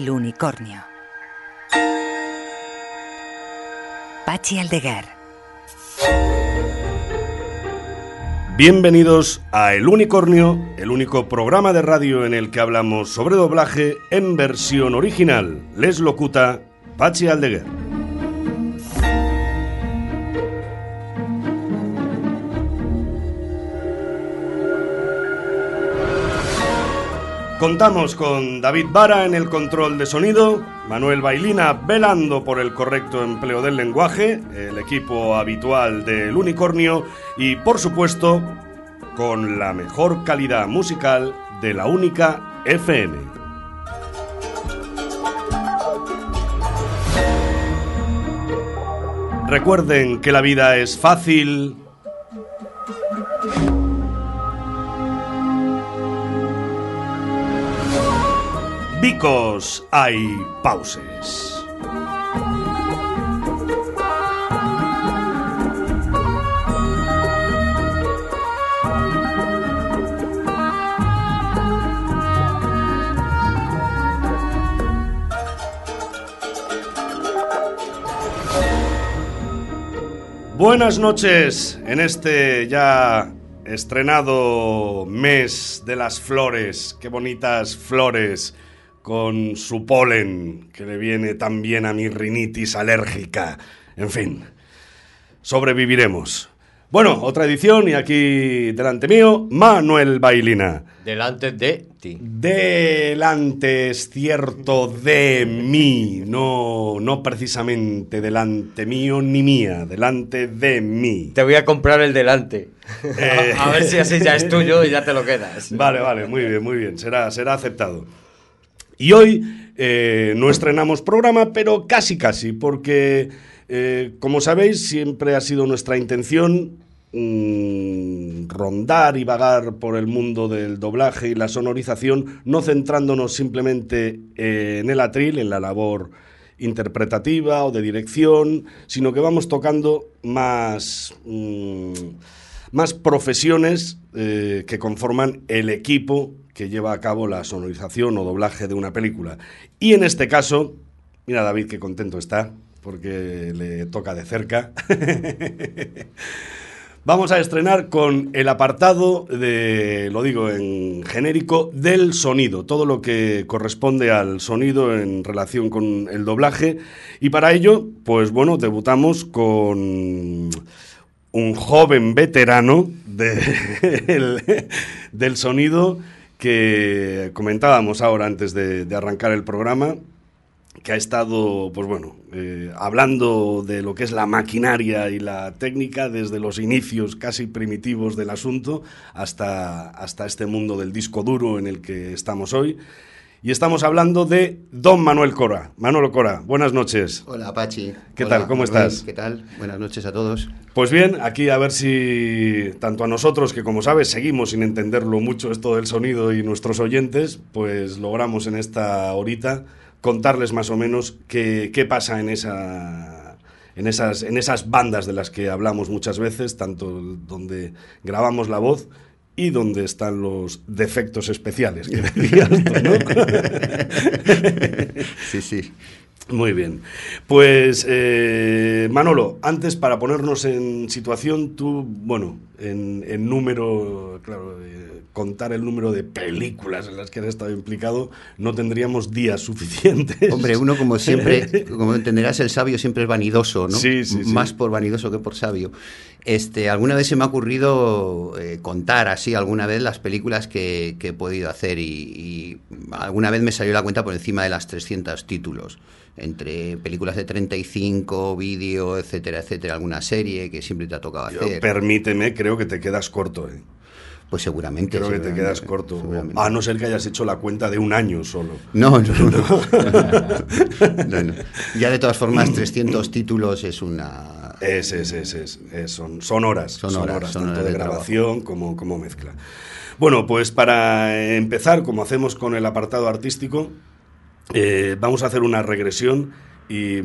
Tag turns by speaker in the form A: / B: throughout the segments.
A: El unicornio. Pachi Aldeguer.
B: Bienvenidos a El Unicornio, el único programa de radio en el que hablamos sobre doblaje en versión original. Les locuta Pachi Aldeguer. Contamos con David Vara en el control de sonido, Manuel Bailina velando por el correcto empleo del lenguaje, el equipo habitual del unicornio y por supuesto con la mejor calidad musical de la única FM. Recuerden que la vida es fácil, Because hay pauses. Buenas noches en este ya estrenado mes de las flores. Qué bonitas flores con su polen que le viene tan bien a mi rinitis alérgica. En fin, sobreviviremos. Bueno, otra edición y aquí delante mío, Manuel Bailina.
C: Delante de ti.
B: Delante es cierto de mí, no, no precisamente delante mío ni mía, delante de mí.
C: Te voy a comprar el delante.
B: Eh.
C: A, a ver si así ya es tuyo y ya te lo quedas.
B: Vale, vale, muy bien, muy bien, será, será aceptado. Y hoy eh, no estrenamos programa, pero casi casi, porque eh, como sabéis siempre ha sido nuestra intención mm, rondar y vagar por el mundo del doblaje y la sonorización, no centrándonos simplemente eh, en el atril, en la labor interpretativa o de dirección, sino que vamos tocando más, mm, más profesiones que conforman el equipo que lleva a cabo la sonorización o doblaje de una película. Y en este caso, mira David qué contento está, porque le toca de cerca. Vamos a estrenar con el apartado de, lo digo en genérico, del sonido, todo lo que corresponde al sonido en relación con el doblaje. Y para ello, pues bueno, debutamos con un joven veterano de- el- del sonido que comentábamos ahora antes de, de arrancar el programa, que ha estado, pues bueno, eh, hablando de lo que es la maquinaria y la técnica desde los inicios casi primitivos del asunto hasta, hasta este mundo del disco duro en el que estamos hoy. Y estamos hablando de Don Manuel Cora. Manolo Cora, buenas noches.
D: Hola, Pachi.
B: ¿Qué
D: Hola,
B: tal? ¿Cómo
D: Manuel.
B: estás?
D: ¿Qué tal? Buenas noches a todos.
B: Pues bien, aquí a ver si tanto a nosotros, que como sabes seguimos sin entenderlo mucho esto del sonido y nuestros oyentes, pues logramos en esta horita contarles más o menos qué, qué pasa en esa... En esas, en esas bandas de las que hablamos muchas veces, tanto donde grabamos la voz y donde están los defectos especiales que tú, ¿no?
D: Sí, sí.
B: Muy bien. Pues, eh, Manolo, antes para ponernos en situación, tú, bueno, en, en número, claro, eh, contar el número de películas en las que has estado implicado, no tendríamos días suficientes.
D: Hombre, uno como siempre, como entenderás, el sabio siempre es vanidoso, ¿no?
B: Sí, sí, sí.
D: Más por vanidoso que por sabio. Este, alguna vez se me ha ocurrido eh, contar así alguna vez las películas que, que he podido hacer y, y alguna vez me salió la cuenta por encima de las 300 títulos. Entre películas de 35, vídeo, etcétera, etcétera, alguna serie que siempre te ha tocado
B: Yo,
D: hacer.
B: permíteme, creo que te quedas corto. ¿eh?
D: Pues seguramente.
B: Creo que te quedas corto. A no ser que hayas hecho la cuenta de un año solo.
D: No, no, no. No, no. Ya de todas formas, 300 títulos es una...
B: Es, es, es, es, es- son, son horas.
D: Son horas, son
B: tanto
D: horas
B: de
D: de
B: grabación como, como mezcla. Bueno, pues para empezar, como hacemos con el apartado artístico, eh, vamos a hacer una regresión y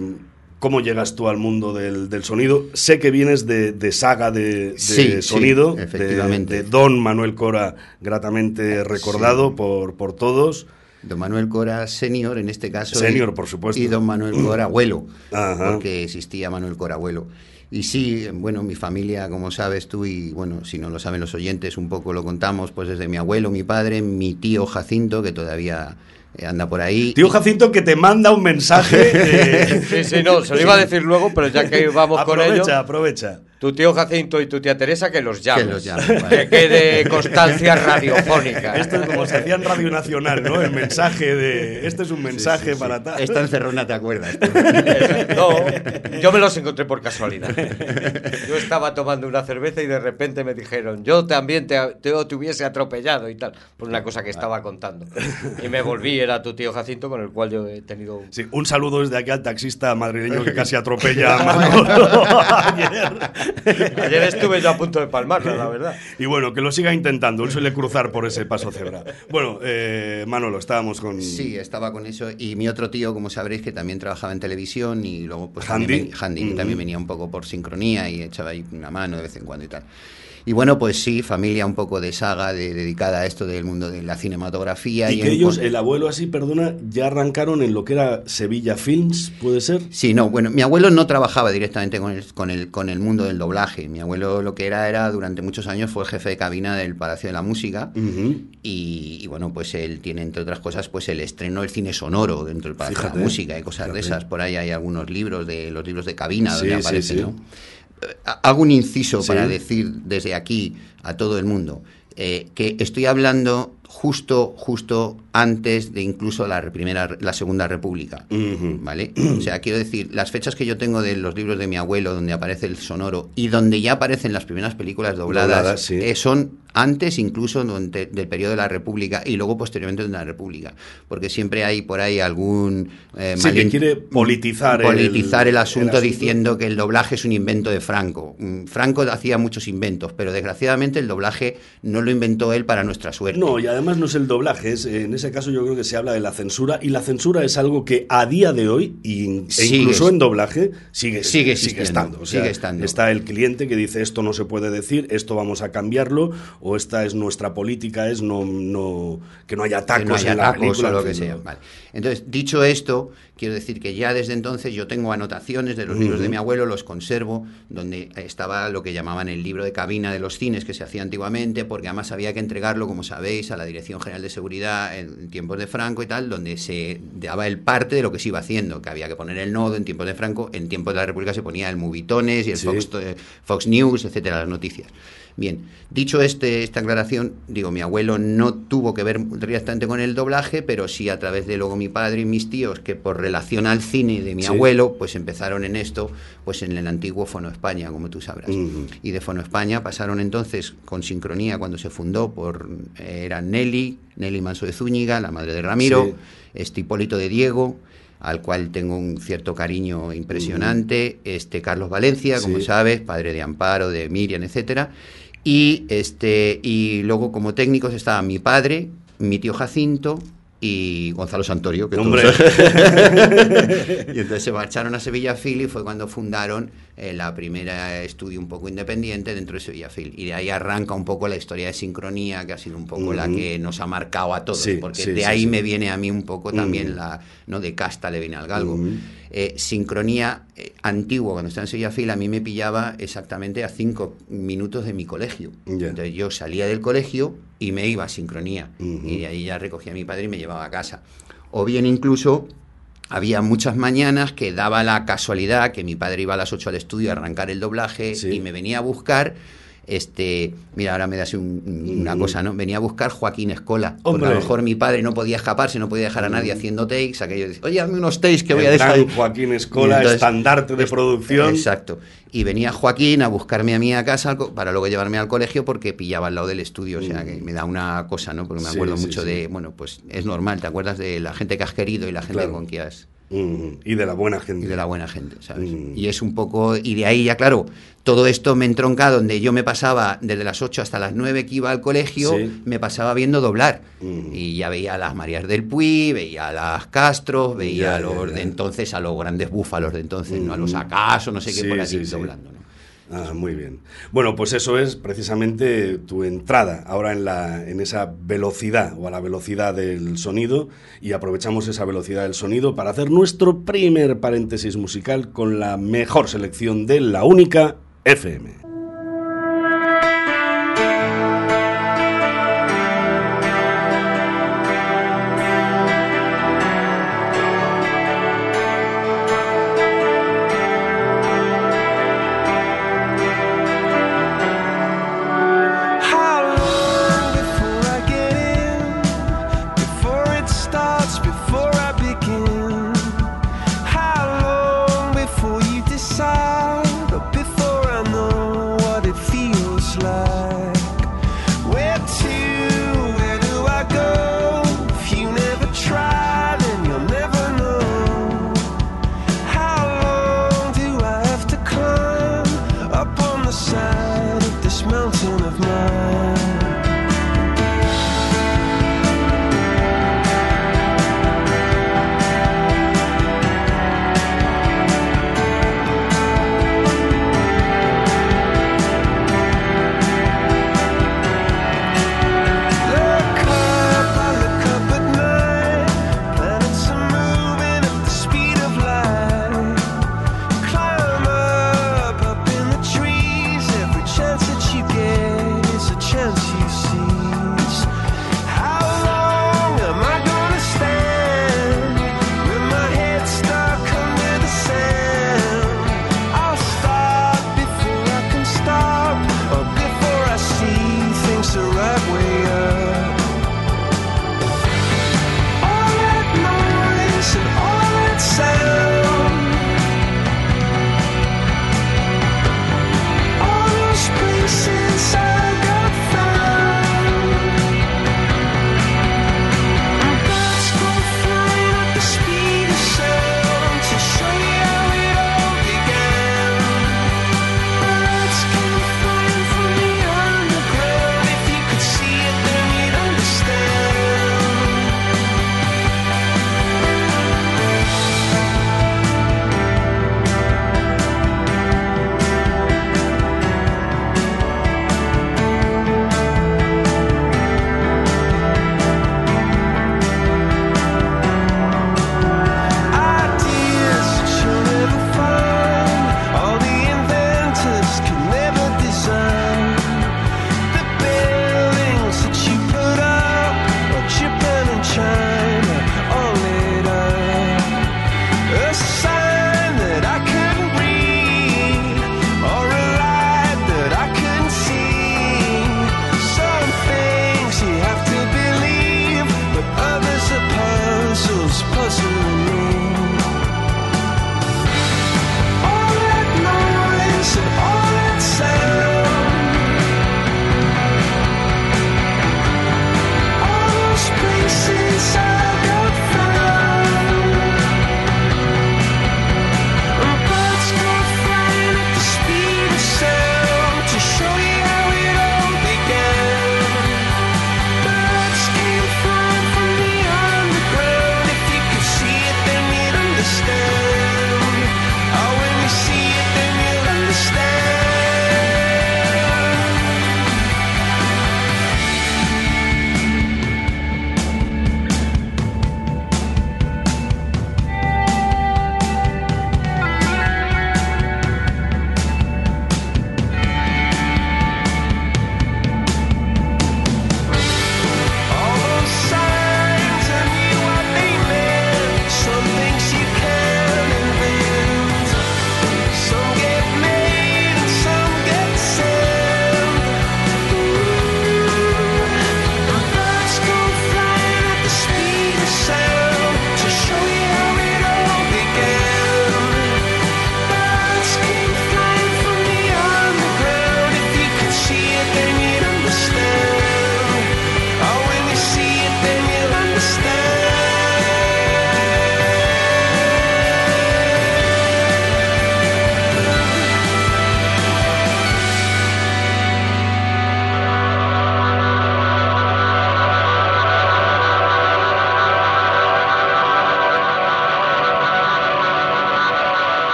B: cómo llegas tú al mundo del, del sonido. Sé que vienes de, de saga de, de
D: Sí, sí,
B: sonido,
D: efectivamente.
B: De, Don Manuel Cora, gratamente recordado por, por todos.
D: Don Manuel Cora senior, en este caso.
B: Senior,
D: y-
B: por supuesto.
D: Y don Manuel Cora abuelo,
B: Ajá.
D: porque existía Manuel Cora abuelo. Y sí, bueno, mi familia, como sabes tú, y bueno, si no lo saben los oyentes, un poco lo contamos, pues desde mi abuelo, mi padre, mi tío Jacinto, que todavía eh, anda por ahí.
B: Tío Jacinto que te manda un mensaje. eh,
C: Sí, sí, no, se lo iba a decir luego, pero ya que vamos con ello,
B: aprovecha, aprovecha.
C: Tu tío Jacinto y tu tía Teresa que los llames.
D: Que los llamen, vale.
C: Que quede constancia radiofónica.
B: Esto es como se hacía en Radio Nacional, ¿no? El mensaje de. Este es un mensaje para tal.
D: Esta encerrona, ¿te acuerdas?
C: No, yo me los encontré por casualidad. Yo estaba tomando una cerveza y de repente me dijeron, yo también te, te, te hubiese atropellado y tal, por una cosa que estaba contando. Y me volví, era tu tío Jacinto con el cual yo he tenido... un-
B: Sí, un saludo desde aquí al taxista madrileño que casi atropella a Manolo ayer.
C: Ayer estuve yo a punto de palmarla, la verdad.
B: Y bueno, que lo siga intentando. Él suele cruzar por ese paso cebra. Bueno, eh, Manolo, estábamos con.
D: Sí, estaba con eso. Y mi otro tío, como sabréis, que también trabajaba en televisión y luego pues
B: Handy.
D: también, que
B: Mm.
D: también venía un poco por sincronía y echaba ahí una mano de vez en cuando y tal. Y bueno, pues sí, familia un poco de saga de- dedicada a esto del mundo de la cinematografía.
B: Y que
D: en-
B: ellos, el abuelo así, perdona, ya arrancaron en lo que era Sevilla Films, ¿puede ser?
D: Sí, no, bueno, mi abuelo no trabajaba directamente con el, con el, con el mundo del doblaje. Mi abuelo lo que era, era, durante muchos años, fue jefe de cabina del Palacio de la Música. Y, y, bueno, pues él tiene, entre otras cosas, pues el estreno del cine sonoro dentro del Palacio de la Música y cosas
B: fíjate.
D: de esas. Por ahí hay algunos libros, de los libros de cabina
B: Sí,
D: donde
B: sí,
D: aparecen,
B: sí.
D: ¿no? Hago un inciso
B: Sí.
D: para decir desde aquí a todo el mundo eh, que estoy hablando justo, justo antes de incluso la primera, la segunda república. ¿vale? O sea, quiero decir, las fechas que yo tengo de los libros de mi abuelo, donde aparece el sonoro y donde ya aparecen las primeras películas dobladas,
B: Dobladas, sí.
D: eh, son antes incluso durante- del periodo de la República y luego posteriormente de la República, porque siempre hay por ahí algún eh,
B: Sí, que quiere politizar el-
D: politizar el, asunto
B: el asunto.
D: diciendo que el doblaje es un invento de Franco. Mm, Franco hacía muchos inventos, pero desgraciadamente el doblaje no lo inventó él para nuestra suerte.
B: No, y además no es el doblaje, es, en ese caso yo creo que se habla de la censura y la censura es algo que a día de hoy, e
D: Sigue
B: incluso en doblaje, sigue,
D: Sigue existiendo,
B: estando. O sea,
D: sigue estando.
B: Está el cliente que dice esto no se puede decir, esto vamos a cambiarlo, o esta es nuestra política, es no, no que no haya tacos
D: que no haya
B: en la
D: tacos
B: película.
D: o lo que sea. Vale. Entonces, dicho esto, quiero decir que ya desde entonces yo tengo anotaciones de los libros de mi abuelo, los conservo, donde estaba lo que llamaban el libro de cabina de los cines que se hacía antiguamente, porque además había que entregarlo, como sabéis, a la Dirección General de Seguridad en tiempos de Franco y tal, donde se daba el parte de lo que se iba haciendo, que había que poner el nodo en tiempos de Franco, en tiempos de la República se ponía el Movitones y el
B: Sí.
D: Fox, eh, Fox News, etcétera, las noticias. Bien, dicho este, esta aclaración, digo, mi abuelo no tuvo que ver directamente con el doblaje, pero sí a través de luego mi padre y mis tíos, que por relación al cine de mi
B: Sí.
D: abuelo, pues empezaron en esto, pues en el antiguo Fono España, como tú sabrás. Y de Fono España pasaron entonces con sincronía cuando se fundó por, era Nelly, Nelly Manso de Zúñiga, la madre de Ramiro,
B: Sí.
D: este Hipólito de Diego, al cual tengo un cierto cariño impresionante, este Carlos Valencia, como
B: Sí.
D: sabes, padre de Amparo, de Miriam, etcétera, y este y luego como técnicos estaba mi padre, mi tío Jacinto y Gonzalo Santorio, que
B: Hombre.
D: y entonces se marcharon a Sevilla Film y fue cuando fundaron eh, la primera estudio un poco independiente dentro de Sevilla Film. Y de ahí arranca un poco la historia de sincronía, que ha sido un poco la que nos ha marcado a todos,
B: Sí,
D: porque
B: sí,
D: de
B: sí,
D: ahí me viene a mí un poco también la, ¿no? De casta le viene al galgo.
B: Ujú.
D: Eh, sincronía eh, antiguo, cuando estaba en Sevilla Film, a mí me pillaba exactamente a cinco minutos de mi colegio. Entonces yo salía del colegio y me iba a sincronía. Y de ahí ya recogía a mi padre y me llevaba a casa. O bien incluso había muchas mañanas que daba la casualidad que mi padre iba a las 8 al estudio a arrancar el doblaje
B: Sí.
D: y me venía a buscar este, mira, ahora me das un- un- una cosa, ¿no? Venía a buscar Joaquín Escola. Porque
B: Hombre.
D: a lo mejor mi padre no podía escaparse, no podía dejar a nadie haciendo takes, aquello de, oye, hazme unos takes que voy a dejar.
B: Joaquín Escola,
D: entonces-
B: estandarte de producción.
D: Exacto. Y venía Joaquín a buscarme a mí a casa para luego llevarme al colegio porque pillaba al lado del estudio. O sea, que me da una cosa, ¿no? Porque me
B: Mm. Sí,
D: acuerdo
B: sí,
D: mucho
B: sí.
D: de, bueno, pues es normal, te acuerdas de la gente que has querido y la gente
B: Claro.
D: con que has
B: Mm, y de la buena gente.
D: y de la buena gente, ¿sabes?
B: Mm.
D: Y es un poco, y de ahí ya claro, todo esto me entronca donde yo me pasaba desde las 8 hasta las 9 que iba al colegio,
B: Sí.
D: me pasaba viendo doblar.
B: Mm.
D: Y ya veía a las Marías del Puy, veía a las Castros, veía
B: Ya,
D: a los
B: ya.
D: de entonces, a los grandes búfalos de entonces, ¿no? a los acaso, no sé qué
B: Sí,
D: por allí
B: sí,
D: doblando.
B: Ah, muy bien. Bueno, pues eso es precisamente tu entrada ahora en, la, en esa velocidad o a la velocidad del sonido y aprovechamos esa velocidad del sonido para hacer nuestro primer paréntesis musical con la mejor selección de la única FM.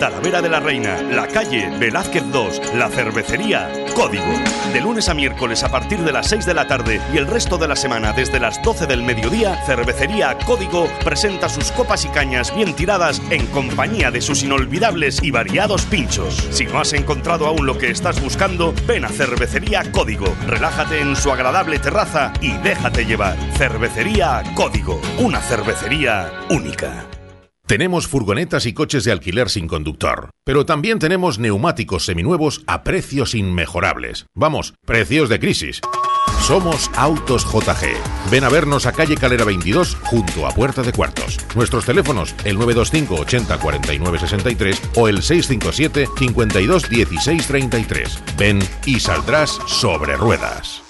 B: Talavera de la Reina, la calle Velázquez 2, la cervecería Código. De lunes a miércoles a partir de las 6 de la tarde y el resto de la semana desde las 12 del mediodía, Cervecería Código presenta sus copas y cañas bien tiradas en compañía de sus inolvidables y variados pinchos. Si no has encontrado aún lo que estás buscando, ven a Cervecería Código. Relájate en su agradable terraza y déjate llevar. Cervecería Código, una cervecería única.
E: Tenemos furgonetas y coches de alquiler sin conductor, pero también tenemos neumáticos seminuevos a precios inmejorables. Vamos, precios de crisis. Somos Autos JG. Ven a vernos a calle Calera 22 junto a Puerta de Cuartos. Nuestros teléfonos el 925 80 49 63 o el 657 52 16 33. Ven y saldrás sobre ruedas.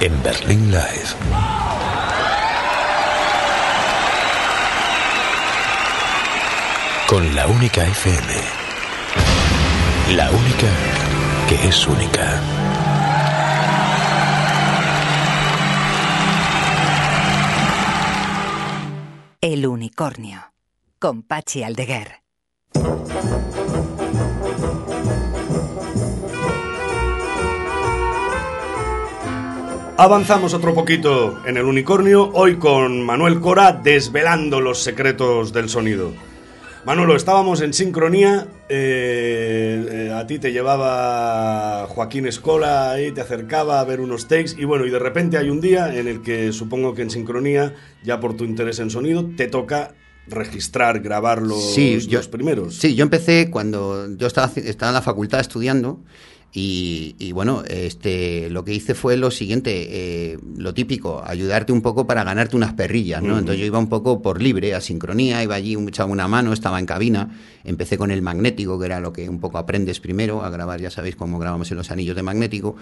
F: En Berlín Live. Con la única FM. La única que es única.
A: El unicornio. Con Pachi Aldeguer.
B: Avanzamos otro poquito en el unicornio, hoy con Manuel Cora desvelando los secretos del sonido. Manolo, estábamos en sincronía, eh, eh, a ti te llevaba Joaquín Escola ahí, te acercaba a ver unos takes y bueno, y de repente hay un día en el que supongo que en sincronía, ya por tu interés en sonido, te toca registrar, grabar los,
D: Sí, yo-
B: los primeros.
D: Sí, yo empecé cuando yo estaba, estaba en la facultad estudiando y, y, bueno, este, lo que hice fue lo siguiente, eh, lo típico, ayudarte un poco para ganarte unas perrillas, ¿no? Entonces yo iba un poco por libre, a sincronía, iba allí, echaba una mano, estaba en cabina, empecé con el magnético, que era lo que un poco aprendes primero a grabar, ya sabéis cómo grabamos en los anillos de magnético,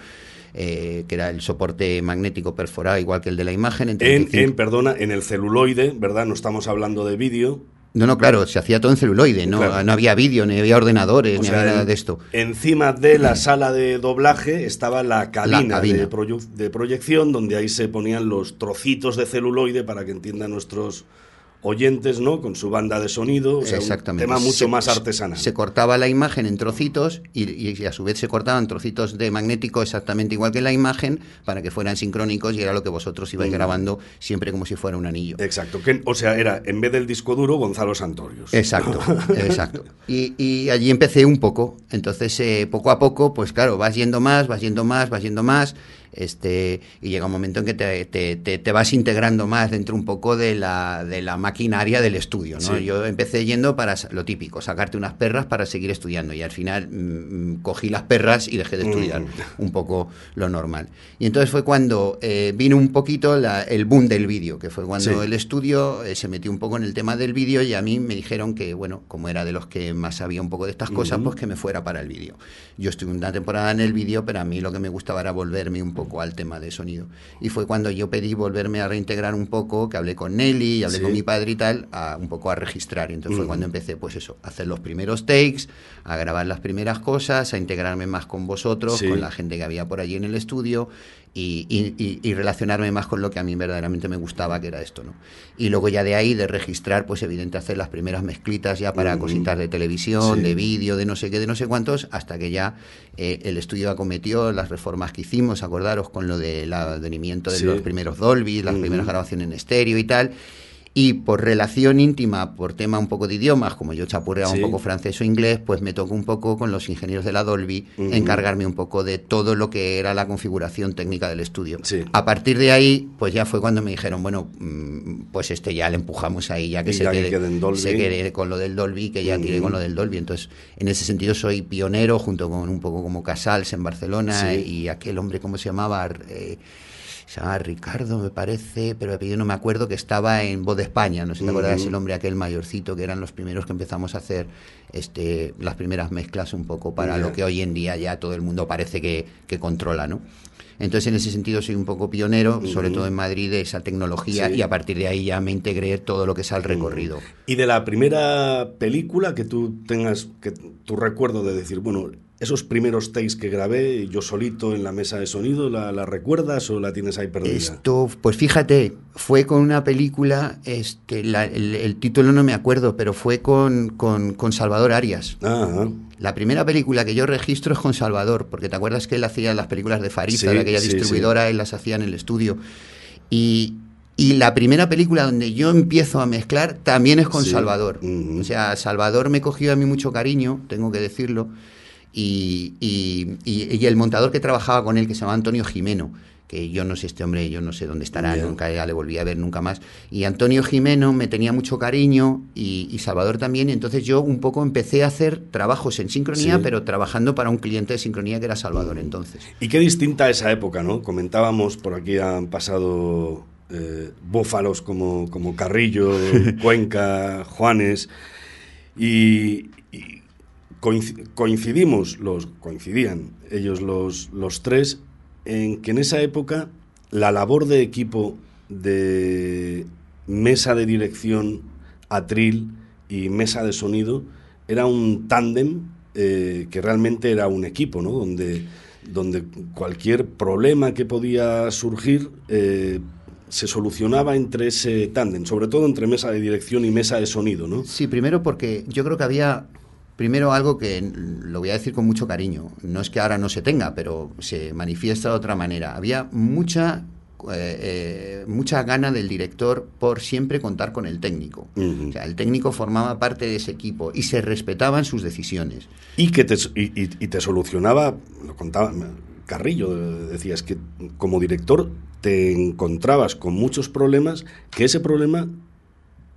D: eh, que era el soporte magnético perforado igual que el de la imagen. En,
B: En,
D: 35.
B: en, perdona, en el celuloide, ¿verdad? No estamos hablando de vídeo.
D: No, no, claro, se hacía todo en celuloide, no,
B: Claro.
D: no había vídeo, ni había ordenadores,
B: O
D: ni
B: sea,
D: había nada de esto.
B: Encima de la sala de doblaje estaba la cabina,
D: cabina.
B: De, de proyección, donde ahí se ponían los trocitos de celuloide para que entiendan nuestros oyentes, ¿no? Con su banda de sonido. O sea, un
D: Exactamente.
B: tema mucho
D: Se-
B: más artesanal.
D: Se cortaba la imagen en trocitos y, y a su vez se cortaban trocitos de magnético exactamente igual que la imagen para que fueran sincrónicos y era lo que vosotros ibais
B: Mm.
D: grabando siempre como si fuera un anillo.
B: Exacto. Que, o sea, era, en vez del disco duro, Gonzalo Santorius.
D: Exacto, exacto. Y, y allí empecé un poco. Entonces, eh, poco a poco, pues claro, vas yendo más, vas yendo más, vas yendo más. Este, y llega un momento en que te, te- te- te vas integrando más dentro un poco de la, de la maquinaria del estudio. ¿no?
B: Sí.
D: Yo empecé yendo para lo típico, sacarte unas perras para seguir estudiando. Y al final mm, mm, cogí las perras y dejé de estudiar.
B: Mm.
D: Un poco lo normal. Y entonces fue cuando eh, vino un poquito la- el boom del vídeo, que fue cuando
B: Sí.
D: el estudio eh, se metió un poco en el tema del vídeo y a mí me dijeron que, bueno, como era de los que más sabía un poco de estas cosas, pues que me fuera para el vídeo. Yo estuve una temporada en el vídeo, pero a mí lo que me gustaba era volverme un poco al tema de sonido. Y fue cuando yo pedí volverme a reintegrar un poco, que hablé con Nelly, y hablé
B: Sí.
D: con mi padre y tal, a, un poco a registrar. Entonces fue cuando empecé, pues eso, a hacer los primeros takes, a grabar las primeras cosas, a integrarme más con vosotros,
B: Sí.
D: con la gente que había por allí en el estudio y, y- y- relacionarme más con lo que a mí verdaderamente me gustaba, que era esto, ¿no? Y luego ya de ahí, de registrar, pues evidente hacer las primeras mezclitas ya para cositas de televisión,
B: Sí.
D: de vídeo, de no sé qué, de no sé cuántos, hasta que ya eh, el estudio acometió las reformas que hicimos, acordaros, con lo del advenimiento de
B: Sí.
D: los primeros Dolby, las primeras grabaciones en estéreo y tal. Y por relación íntima, por tema un poco de idiomas, como yo chapurreaba
B: Sí.
D: un poco francés o inglés, pues me tocó un poco con los ingenieros de la Dolby encargarme un poco de todo lo que era la configuración técnica del estudio.
B: Sí.
D: A partir de ahí, pues ya fue cuando me dijeron, bueno, mm, pues este ya le empujamos ahí, ya que, se,
B: ya que
D: quede,
B: en Dolby.
D: se quede con lo del Dolby, que ya tire
B: Ujú.
D: con lo del Dolby. Entonces, en ese sentido soy pionero, junto con un poco como Casals en Barcelona
B: Sí.
D: y aquel hombre, ¿cómo se llamaba? Eh, se llamaba Ricardo, me parece, pero el apellido no me acuerdo, que estaba en Voz de España, no sé si te acuerdas, el hombre aquel mayorcito, que eran los primeros que empezamos a hacer este, las primeras mezclas un poco para lo que hoy en día ya todo el mundo parece que, que controla, ¿no? Entonces, en ese sentido, soy un poco pionero, sobre todo en Madrid, de esa tecnología,
B: Sí.
D: y a partir de ahí ya me integré todo lo que es al recorrido.
B: Y de la primera película que tú tengas, que tu recuerdo de decir, bueno, esos primeros takes que grabé yo solito en la mesa de sonido, ¿la, la recuerdas o la tienes ahí perdida?
D: Esto, pues fíjate, fue con una película, este, la- el, el título no me acuerdo, pero fue con, con, con Salvador Arias.
B: Ah,
D: La primera película que yo registro es con Salvador, porque te acuerdas que él hacía las películas de Farisa,
B: Sí,
D: de aquella
B: sí,
D: distribuidora, él las hacía en el estudio. Y, y la primera película donde yo empiezo a mezclar también es con. Salvador. O sea, Salvador me cogió a mí mucho cariño, tengo que decirlo, y, y- el montador que trabajaba con él, que se llama Antonio Jimeno, que yo no sé este hombre, yo no sé dónde estará, nunca ya le volví a ver nunca más. Y Antonio Jimeno me tenía mucho cariño y, y Salvador también, y entonces yo un poco empecé a hacer trabajos en sincronía,
B: Sí.
D: pero trabajando para un cliente de sincronía que era Salvador entonces.
B: Y qué distinta esa época, ¿no? Comentábamos, por aquí han pasado eh, búfalos como, como Carrillo, Cuenca, Juanes, y, coincidimos, los, coincidían ellos los, los tres, en que en esa época la labor de equipo de mesa de dirección, atril y mesa de sonido era un tándem eh, que realmente era un equipo, ¿no? Donde, donde cualquier problema que podía surgir eh, se solucionaba entre ese tándem, sobre todo entre mesa de dirección y mesa de sonido, ¿no?
D: Sí, primero porque yo creo que había, primero algo que lo voy a decir con mucho cariño, no es que ahora no se tenga, pero se manifiesta de otra manera. Había mucha, eh, eh, mucha gana del director por siempre contar con el técnico. O sea, el técnico formaba parte de ese equipo y se respetaban sus decisiones.
B: Y que te, y, y- y te solucionaba, lo contaba Carrillo, decías que como director te encontrabas con muchos problemas, que ese problema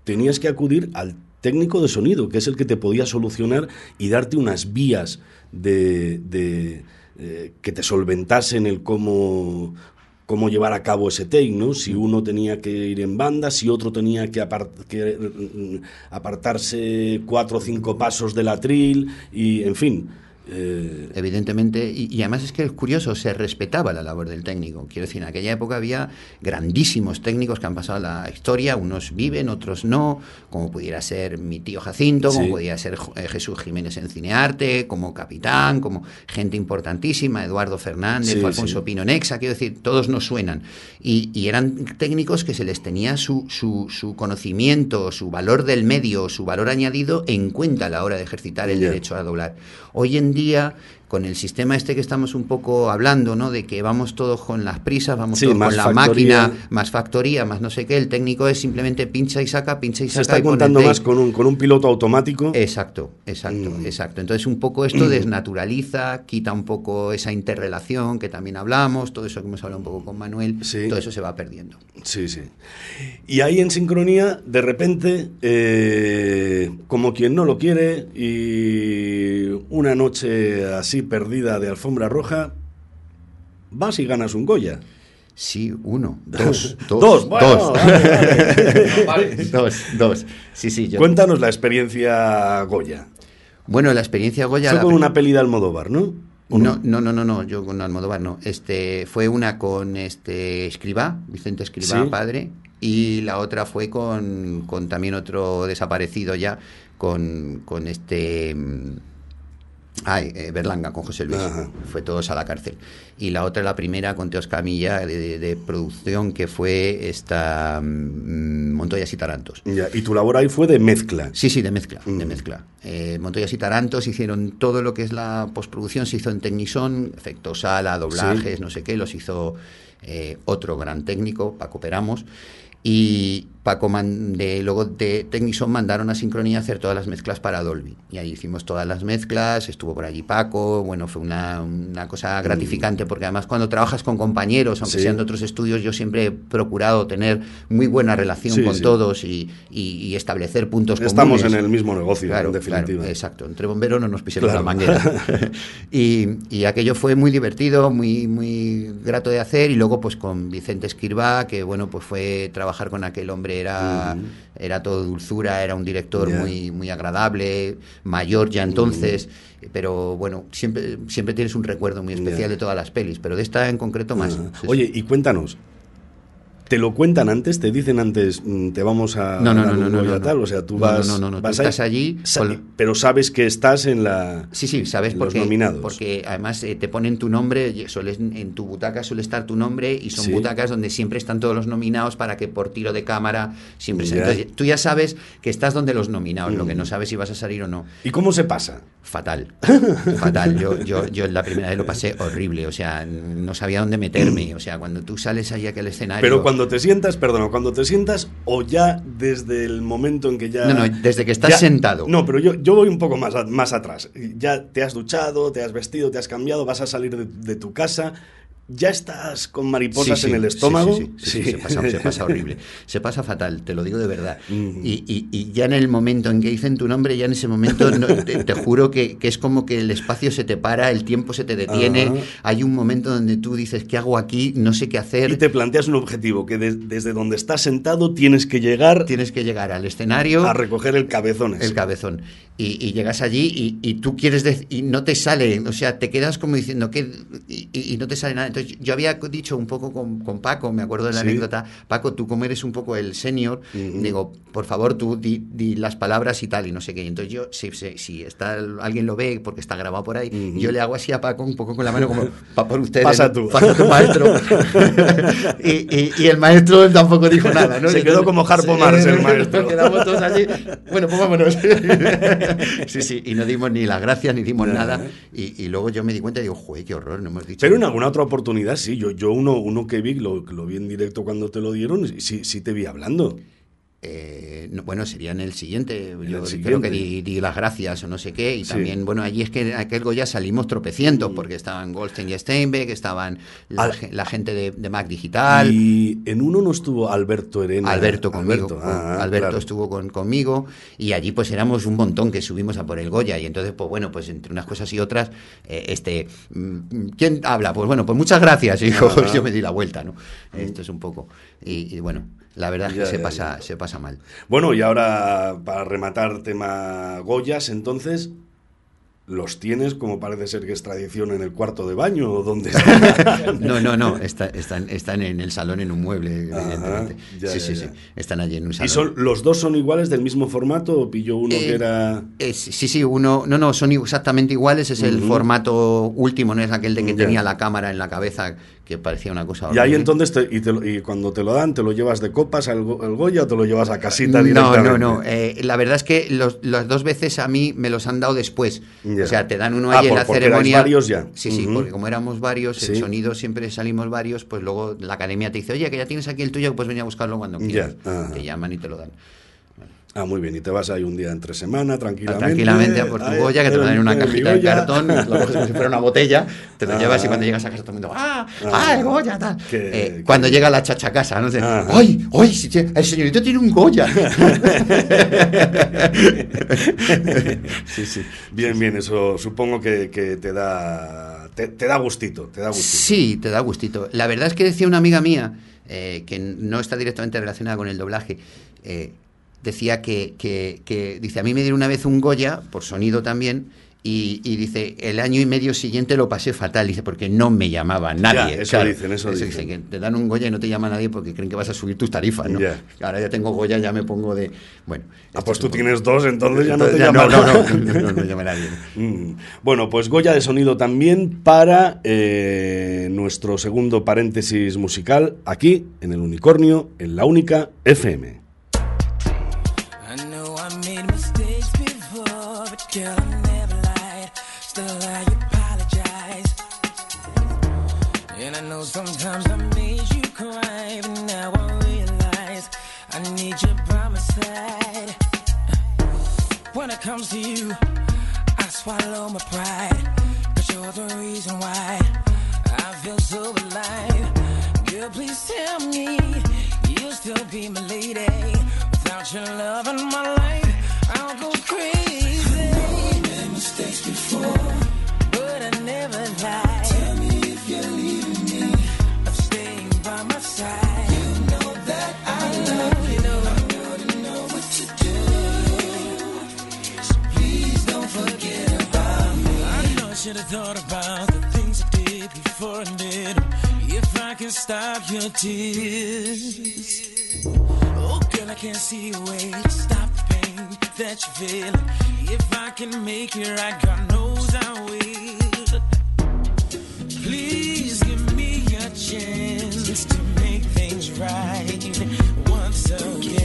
B: tenías que acudir al técnico de sonido, que es el que te podía solucionar y darte unas vías de, de, eh, que te solventasen el cómo cómo llevar a cabo ese take, ¿no? Si uno tenía que ir en banda, si otro tenía que, apar- que, mm, apartarse cuatro o cinco pasos del atril y, en fin, eh,
D: Evidentemente, y, y además es que es curioso, se respetaba la labor del técnico. Quiero decir, en aquella época había grandísimos técnicos que han pasado la historia, unos viven, otros no, como pudiera ser mi tío Jacinto, como
B: Sí.
D: pudiera ser eh, Jesús Jiménez en Cinearte, como capitán, como gente importantísima, Eduardo Fernández,
B: Sí,
D: Alfonso
B: sí.
D: Pino Nexa, quiero decir, todos nos suenan. Y, y eran técnicos que se les tenía su, su, su conocimiento, su valor del medio, su valor añadido en cuenta a la hora de ejercitar el derecho a doblar. Hoy en día, con el sistema este que estamos un poco hablando, ¿no? De que vamos todos con las prisas, vamos
B: Sí,
D: todos con la
B: factoría.
D: máquina, más factoría, más no sé qué, el técnico es simplemente pincha y saca, pincha y
B: se
D: saca.
B: está
D: y
B: contando más con un, con un piloto automático.
D: Exacto, exacto,
B: Mm.
D: exacto. Entonces un poco esto desnaturaliza, quita un poco esa interrelación que también hablamos, todo eso que hemos hablado un poco con Manuel,
B: Sí.
D: todo eso se va perdiendo.
B: Sí, sí. Y ahí en sincronía, de repente, eh, como quien no lo quiere, y una noche así perdida de alfombra roja, vas y ganas un Goya.
D: Sí, uno, dos, dos,
B: Dos, bueno,
D: dos.
B: vale, vale.
D: dos, dos. Sí, sí, yo.
B: Cuéntanos la experiencia Goya.
D: Bueno, la experiencia Goya.
B: Fue con una peli de Almodóvar, ¿no? ¿O
D: No, no, no, no, no, yo con Almodóvar no. Este fue una con este Escribá, Vicente Escribá,
B: Sí.
D: padre, y la otra fue con, con también otro desaparecido ya, con, con este mm, ay, eh, Berlanga, con José Luis.
B: Ajá.
D: Fue todos a la cárcel. Y la otra, la primera, con Teos Camilla, de, de- de producción, que fue esta mm, Montoyas y Tarantos.
B: Ya, y tu labor ahí fue de mezcla.
D: Sí, sí, de mezcla, de
B: Mm.
D: mezcla. Eh, Montoyas y Tarantos hicieron todo lo que es la postproducción, se hizo en Technison, efectos sala, doblajes,
B: Sí.
D: no sé qué, los hizo eh, otro gran técnico, Paco Peramos. Y, Paco man- de, luego de Technison mandaron a Sincronía a hacer todas las mezclas para Dolby. Y ahí hicimos todas las mezclas, estuvo por allí Paco, bueno, fue una, una cosa gratificante porque además cuando trabajas con compañeros, aunque
B: Sí.
D: sean de otros estudios, yo siempre he procurado tener muy buena relación
B: Sí,
D: con
B: sí.
D: todos y, y- y establecer puntos
B: Estamos
D: comunes.
B: en el mismo negocio,
D: Claro,
B: en definitiva.
D: claro, exacto. Entre bomberos no nos pisemos
B: Claro.
D: la manguera. y, y aquello fue muy divertido, muy, muy grato de hacer. Y luego, pues con Vicente Esquirba, que bueno, pues fue trabajar con aquel hombre, era, era todo dulzura, era un director muy, muy agradable, mayor ya entonces. Pero bueno, siempre, siempre tienes un recuerdo muy especial de todas las pelis, pero de esta en concreto más.
B: Oye, y cuéntanos. ¿Te lo cuentan antes? ¿Te dicen antes, mm, te vamos a
D: No, no, no, no, no,
B: tal? O sea, tú vas.
D: no, no, no, tú
B: vas
D: estás allí
B: Pero sabes que estás en la.
D: Sí, sí, sabes
B: en
D: por
B: los nominados.
D: Porque además eh, te ponen tu nombre, sueles, en tu butaca suele estar tu nombre y son
B: Sí.
D: butacas donde siempre están todos los nominados para que por tiro de cámara siempre se-. Entonces, tú ya sabes que estás donde los nominados, lo que
B: Mm.
D: no sabes si vas a salir o no.
B: ¿Y cómo se pasa?
D: Fatal, fatal. Yo, yo, yo la primera vez lo pasé horrible, o sea, no sabía dónde meterme. O sea, cuando tú sales ahí a aquel escenario.
B: Pero cuando te sientas, perdona, cuando te sientas o ya desde el momento en que ya...
D: No, no, desde que estás
B: ya-
D: sentado.
B: No, pero yo, yo voy un poco más, a- más atrás. Ya te has duchado, te has vestido, te has cambiado, vas a salir de, de tu casa, ya estás con mariposas
D: Sí, sí,
B: en el estómago.
D: Sí, Se, pasa, se pasa horrible. Se pasa fatal, te lo digo de verdad.
B: Mm.
D: Y, y- y ya en el momento en que dicen tu nombre, ya en ese momento no, te, te juro que, que es como que el espacio se te para, el tiempo se te detiene. Hay un momento donde tú dices, ¿qué hago aquí? No sé qué hacer.
B: Y te planteas un objetivo, que de- desde donde estás sentado tienes que llegar
D: Tienes que llegar al escenario.
B: a recoger el cabezón. ese.
D: El cabezón. Y, y llegas allí y, tú quieres dec- y no te sale, o sea, te quedas como diciendo que y no te sale nada. Entonces yo había dicho un poco con, con Paco, me acuerdo de la
B: Sí.
D: anécdota, Paco, tú como eres un poco el senior,
B: Ujú.
D: digo, por favor, tú di, di las palabras y tal, y no sé qué. Entonces yo, si, si, está, alguien lo ve, porque está grabado por ahí,
B: Ujú.
D: yo le hago así a Paco un poco con la mano como, va por ustedes.
B: Pasa tú.
D: Pasa tu maestro. y, y- y el maestro tampoco dijo nada, ¿no?
B: Se quedó como Harpo Marx, el maestro.
D: Quedamos todos allí. Bueno, pues vámonos. sí, sí, y no dimos ni las gracias ni dimos nada. Y, y luego yo me di cuenta y digo, joder, qué horror, no hemos dicho.
B: Pero en alguna otra oportunidad, sí. Yo, yo uno, uno que vi, lo, lo vi en directo cuando te lo dieron, sí, sí te vi hablando.
D: Eh, no, bueno, sería en el siguiente.
B: En
D: Yo
B: el
D: creo que di, di las gracias o no sé qué. Y
B: Sí.
D: también, bueno, allí es que en aquel Goya salimos tropecientos, porque estaban Goldstein y Steinbeck, estaban la,
B: Al-
D: ge- la gente de, de Mac Digital.
B: Y en uno no estuvo Alberto Herena.
D: Alberto conmigo.
B: Alberto,
D: con-
B: ah,
D: Alberto
B: claro.
D: estuvo con- conmigo y allí pues éramos un montón que subimos a por el Goya y entonces pues bueno, pues entre unas cosas y otras, eh, este, mm, ¿quién habla? Pues bueno, pues muchas gracias. Y yo,
B: Ah.
D: yo me di la vuelta, ¿no? Esto es un poco. Y, y bueno, la verdad es
B: Ya,
D: que se
B: ya,
D: pasa,
B: ya.
D: se pasa mal.
B: Bueno, y ahora para rematar tema Goyas, entonces, ¿los tienes como parece ser que es tradición en el cuarto de baño o dónde están?
D: No, no, no, está- están, están en el salón en un mueble,
B: Ajá,
D: evidentemente.
B: ya,
D: sí,
B: ya,
D: sí,
B: ya.
D: sí. Están allí en un salón.
B: ¿Y son, los dos son iguales del mismo formato o pilló uno
D: Eh,
B: que era...?
D: Eh, sí, sí, uno, no, no, son exactamente iguales, es el formato último, no es aquel de que tenía la cámara en la cabeza, que parecía una cosa
B: Y ahí
D: horrible.
B: entonces, te- y, te y cuando te lo dan, ¿te lo llevas de copas al, Go- al Goya o te lo llevas a casita
D: No,
B: directamente?
D: no, no. eh, la verdad es que los, las dos veces a mí me los han dado después. O sea, te dan uno
B: Ah,
D: ahí en
B: por-
D: la
B: porque erais
D: ceremonia.
B: varios ya.
D: Sí, sí, porque como éramos varios, el
B: Sí.
D: sonido siempre salimos varios, pues luego la academia te dice, oye, que ya tienes aquí el tuyo, pues ven a buscarlo cuando quieras. Te llaman y te lo dan.
B: Ah, muy bien. Y te vas ahí un día entre semana, tranquilamente.
D: Tranquilamente a por tu Goya, que te lo dan en una cajita de cartón, lo coges como si fuera una botella, te lo
B: Ah.
D: llevas y cuando llegas a casa todo el mundo, ¡ah!
B: Ah.
D: ¡ah, el Goya! Tal.
B: Qué-
D: Eh,
B: qué
D: cuando llega la chacha a casa, ¿no?
B: Ajá.
D: ¡ay! ¡ay! sí, el señorito tiene un Goya! sí, sí.
B: Bien, bien, eso supongo que, que te da te, te da gustito, te da gustito.
D: Sí, te da gustito. La verdad es que decía una amiga mía, eh, que no está directamente relacionada con el doblaje, eh, decía que, que- que- dice, a mí me dieron una vez un Goya, por sonido también, y, y dice, el año y medio siguiente lo pasé fatal, dice, porque no me llamaba nadie.
B: Ya, eso dicen, eso dicen.
D: dice, que te dan un Goya y no te llama nadie porque creen que vas a subir tus tarifas, ¿no?
B: Ya.
D: Ahora ya tengo Goya, ya me pongo de... Bueno.
B: Ah, pues
D: es
B: tú tienes dos, entonces ya no te
D: Ya
B: llama
D: no, no, no,
B: nadie.
D: no, no, no llama nadie.
B: Mm. Bueno, pues Goya de sonido también para eh, nuestro segundo paréntesis musical aquí en el Unicornio, en la única FM.
G: Comes to you, I swallow my pride. Cause you're the reason why I feel so alive. Girl, please tell me you'll still be my lady. Without your love in my life, I'll go crazy. Made mistakes before, but I never lied. Should have thought about the things I did before I did. If I can stop your tears. Oh, girl, I can't see a way to stop the pain that you're feeling. If I can make it right, God knows I will. Please give me a chance to make things right once again.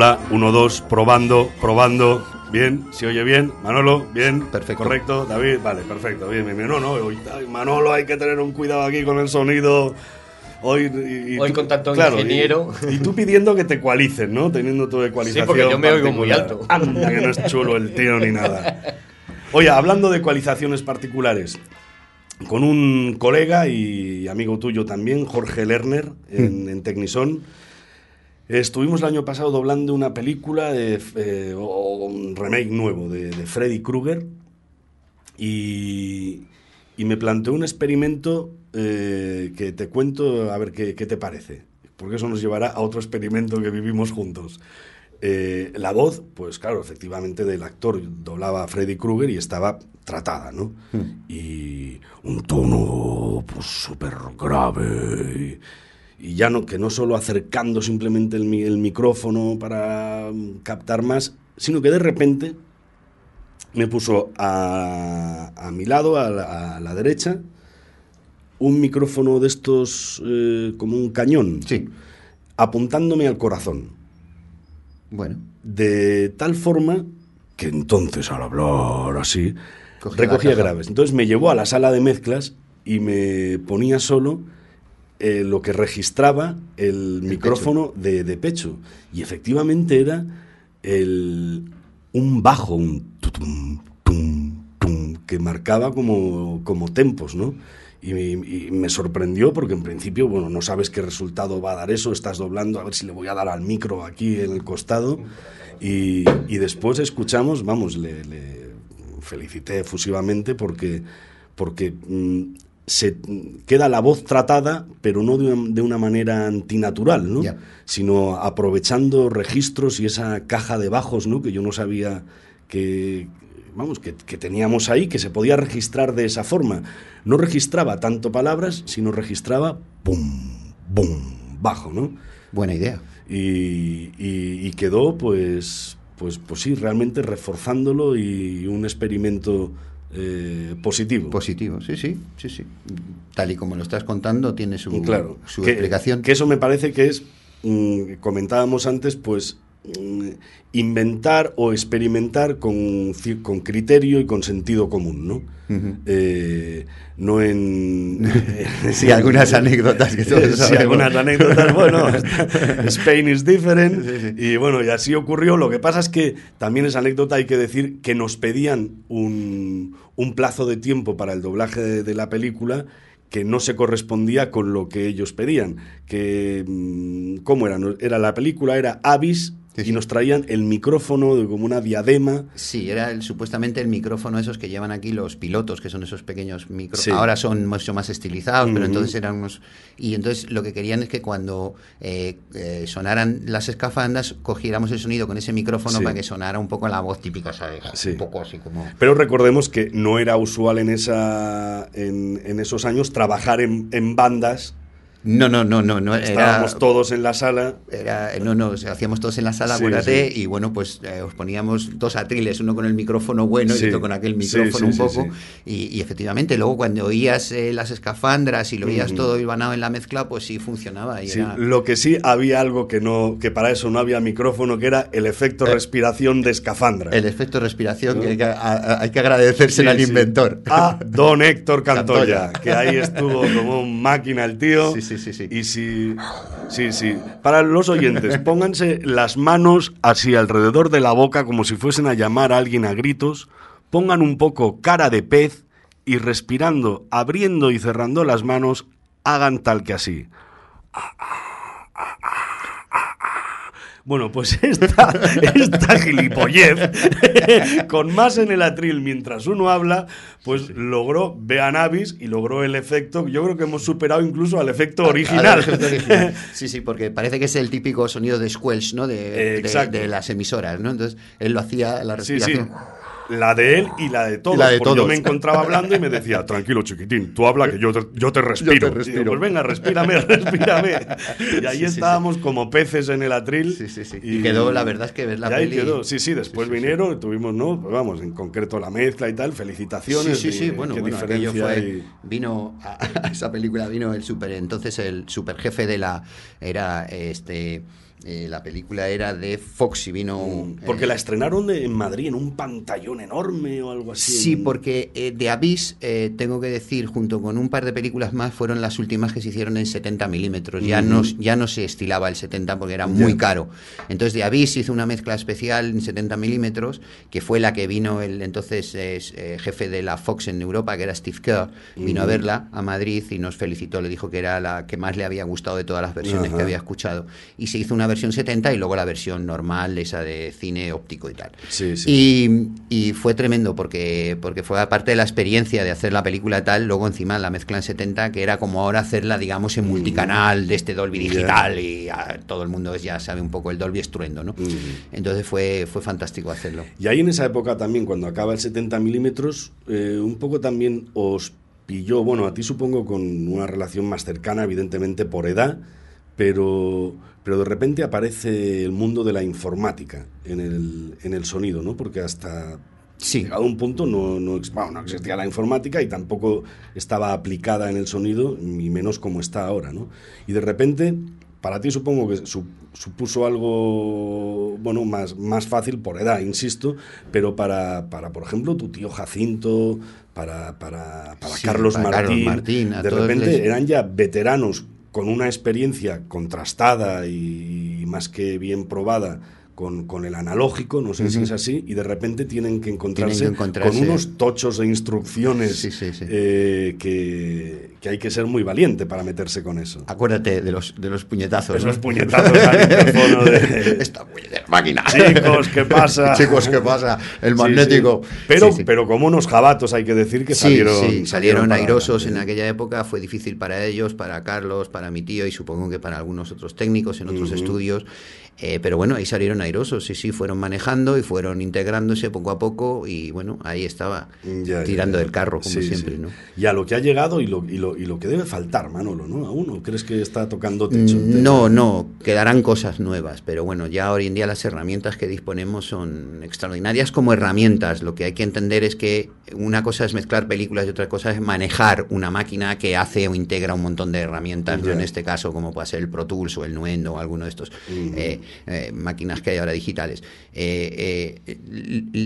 B: Hola, 1, 2, probando, probando. Bien, ¿se oye bien? Manolo, bien.
D: Perfecto.
B: Correcto, David, vale, perfecto. Bien, bien, bien. No, no, hoy- Manolo, hay que tener un cuidado aquí con el sonido. Hoy, y- y
C: Hoy
B: tú-
C: con tanto
B: claro,
C: ingeniero.
B: Y, y tú pidiendo que te ecualicen, ¿no? Teniendo tu ecualización.
C: porque yo me oigo muy
B: particular.
C: alto.
B: Anda, que no es chulo el tío ni nada. Oye, hablando de ecualizaciones particulares, con un colega y amigo tuyo también, Jorge Lerner, en, en Tecnison. Estuvimos el año pasado doblando una película, de, eh, o un remake nuevo de, de Freddy Krueger y, y me planteó un experimento eh, que te cuento a ver qué, qué te parece, porque eso nos llevará a otro experimento que vivimos juntos. Eh, la voz, pues claro, efectivamente del actor doblaba a Freddy Krueger y estaba tratada, ¿no? Y un tono pues súper grave y, y ya no, que no solo acercando simplemente el, mi- el micrófono para mm, captar más, sino que de repente me puso a, a mi lado, a la, a la derecha, un micrófono de estos eh, como un cañón,
D: Sí.
B: apuntándome al corazón.
D: Bueno,
B: de tal forma que entonces al hablar así
D: Cogía
B: recogía graves. Entonces me llevó a la sala de mezclas y me ponía solo eh, lo que registraba el, micrófono de, de pecho. Y efectivamente era el, un bajo, un tutum, tum, tum, que marcaba como, como tempos, ¿no? Y, y me sorprendió porque en principio, bueno, no sabes qué resultado va a dar eso, estás doblando a ver si le voy a dar al micro aquí en el costado. Y, y después escuchamos, vamos, le, le felicité efusivamente porque, porque mm, se queda la voz tratada, pero no de una, de una manera antinatural, ¿no?
D: Ya.
B: sino aprovechando registros y esa caja de bajos, ¿no? que yo no sabía que, vamos, que, que teníamos ahí, que se podía registrar de esa forma. No registraba tanto palabras, sino registraba pum, bum, bajo, ¿no?
D: buena idea.
B: y, y- y quedó pues pues pues sí realmente reforzándolo y un experimento eh, positivo
D: Positivo, sí, sí, sí, sí. Tal y como lo estás contando, tiene su,
B: claro
D: su
B: que,
D: explicación.
B: que eso me parece que es mm, comentábamos antes pues mm, inventar o experimentar con, con criterio y con sentido común no. Eh, no en
D: Sí, algunas anécdotas que todos
B: sí,
D: sabemos.
B: algunas anécdotas, bueno, Spain is different. Y bueno, y así ocurrió. Lo que pasa es que también esa anécdota hay que decir que nos pedían un, un plazo de tiempo para el doblaje de, la película que no se correspondía con lo que ellos pedían. Que, mm, ¿Cómo era? Era la película, era Avis,
D: Sí,
B: y nos traían el micrófono de como una diadema.
D: Sí, era el- supuestamente el micrófono esos que llevan aquí los pilotos, que son esos pequeños micrófonos.
B: Sí.
D: Ahora son mucho más estilizados, pero entonces eran unos... Y entonces lo que querían es que cuando eh, eh, sonaran las escafandas, cogiéramos el sonido con ese micrófono para que sonara un poco la voz típica, ¿sabes? Un poco así como...
B: Pero recordemos que no era usual en, esa, en, en esos años trabajar en, en bandas.
D: No, no, no, no, no era...
B: Estábamos todos en la sala.
D: Era, no, no, o sea, hacíamos todos en la sala,
B: Sí,
D: acuérdate,
B: sí.
D: y bueno, pues eh, os poníamos dos atriles, uno con el micrófono bueno
B: Sí.
D: y otro con aquel micrófono un poco. Y, y efectivamente, luego cuando oías eh, las escafandras y lo oías
B: Ujú.
D: todo hilvanado en la mezcla, pues sí funcionaba. Y era-
B: Lo que sí había algo que no, que para eso no había micrófono, que era el efecto
D: Eh,
B: respiración de escafandra.
D: El efecto respiración, que hay que, a- a- hay que agradecérselo al inventor.
B: A don Héctor Cantoya,
D: Cantoya.
B: que ahí estuvo como un máquina el tío.
D: Sí, sí, sí.
B: Y si, sí, sí. Para los oyentes, pónganse las manos así alrededor de la boca como si fuesen a llamar a alguien a gritos, pongan un poco cara de pez y respirando, abriendo y cerrando las manos, hagan tal que así. Bueno, pues esta, esta gilipollez, con más en el atril mientras uno habla, pues logró, vean Avis y logró el efecto, yo creo que hemos superado incluso al efecto original.
D: Al efecto original. Sí, sí, porque parece que es el típico sonido de squelch, ¿no? De, de-
B: Exacto.
D: de las emisoras, ¿no? Entonces, él lo hacía, la
B: Sí, sí. La de él y la de todos.
D: la de
B: porque yo me encontraba hablando y me decía, tranquilo, chiquitín, tú habla que yo te, yo te respiro.
D: respiro.
B: Y digo, pues venga, respírame, respírame. Y ahí
D: Sí, sí,
B: estábamos como peces en el atril.
D: Sí, sí, sí. Y quedó, la verdad es que ves la
B: y ahí
D: peli-
B: quedó, sí, sí, después
D: Sí, sí, sí.
B: vinieron, tuvimos, ¿no? Pues vamos, en concreto la mezcla y tal,
D: Sí,
B: felicitaciones.
D: sí, sí,
B: y
D: bueno,
B: qué
D: bueno, aquello fue, vino a, a esa película vino el super, entonces el super jefe de la, era este, eh, la película era de Fox y vino...
B: Mm, Porque
D: eh,
B: la estrenaron en Madrid en un pantallón enorme o algo así.
D: Sí, porque eh, de Abyss, eh, tengo que decir, junto con un par de películas más, fueron las últimas que se hicieron en 70 milímetros. Ya, no, ya no se estilaba el 70 porque era muy caro. Entonces, de Abyss hizo una mezcla especial en 70 milímetros, que fue la que vino el entonces eh, eh, jefe de la Fox en Europa, que era Steve Kerr, vino a verla a Madrid y nos felicitó, le dijo que era la que más le había gustado de todas las versiones
B: Ajá.
D: que había escuchado. Y se hizo una versión 70 y luego la versión normal, esa de cine óptico y tal.
B: Sí, sí.
D: Y, y fue tremendo porque, porque fue aparte de la experiencia de hacer la película tal, luego encima la mezcla en 70, que era como ahora hacerla, digamos, en multicanal de este Dolby digital y todo el mundo ya sabe un poco el Dolby estruendo, ¿no? Entonces fue, fue fantástico hacerlo.
B: Y ahí en esa época también, cuando acaba el 70 milímetros, eh, un poco también os pilló, bueno, a ti supongo con una relación más cercana, evidentemente por edad, pero, pero de repente aparece el mundo de la informática en el, en el sonido, ¿no? Porque hasta
D: Sí.
B: Llegado a un punto no, no, bueno, no existía la informática y tampoco estaba aplicada en el sonido, ni menos como está ahora, ¿no? Y de repente, para ti supongo que su- supuso algo, bueno, más, más fácil por edad, insisto, pero para, para por ejemplo, tu tío Jacinto, para, para, para
D: Sí,
B: Carlos
D: para
B: Martín,
D: Carlos Martín,
B: de repente
D: les-
B: eran ya veteranos con una experiencia contrastada y más que bien probada con, con el analógico, no sé si es así, y de repente tienen que encontrarse,
D: encontrarse-
B: con unos tochos de instrucciones
D: Sí, sí, sí.
B: eh, que, que hay que ser muy valiente para meterse con eso.
D: Acuérdate de los, de los puñetazos.
B: Esos
D: ¿no?
B: puñetazos al micrófono de...
D: Esta puñetera máquina.
B: Chicos, ¿qué pasa?
D: Chicos, ¿qué pasa? El magnético.
B: Pero, pero como unos jabatos hay que decir que salieron...
D: salieron
B: para
D: airosos en aquella época, fue difícil para ellos, para Carlos, para mi tío y supongo que para algunos otros técnicos en otros estudios, eh, pero bueno, ahí salieron airosos, sí, sí, fueron manejando y fueron integrándose poco a poco y bueno, ahí estaba
B: Ya,
D: tirando
B: ya.
D: del carro, como
B: Sí,
D: siempre,
B: sí.
D: ¿no?
B: Y a lo que ha llegado y lo, y lo, y lo que debe faltar, Manolo, ¿no? ¿A uno? ¿Crees que está tocando techo?
D: Mm, No, no, quedarán cosas nuevas, pero bueno, ya hoy en día las herramientas que disponemos son extraordinarias como herramientas. Lo que hay que entender es que una cosa es mezclar películas y otra cosa es manejar una máquina que hace o integra un montón de herramientas. Yo
B: Ya.
D: en este caso, como puede ser el Pro Tools o el Nuendo o alguno de estos eh, eh, máquinas que hay ahora digitales. Eh, eh,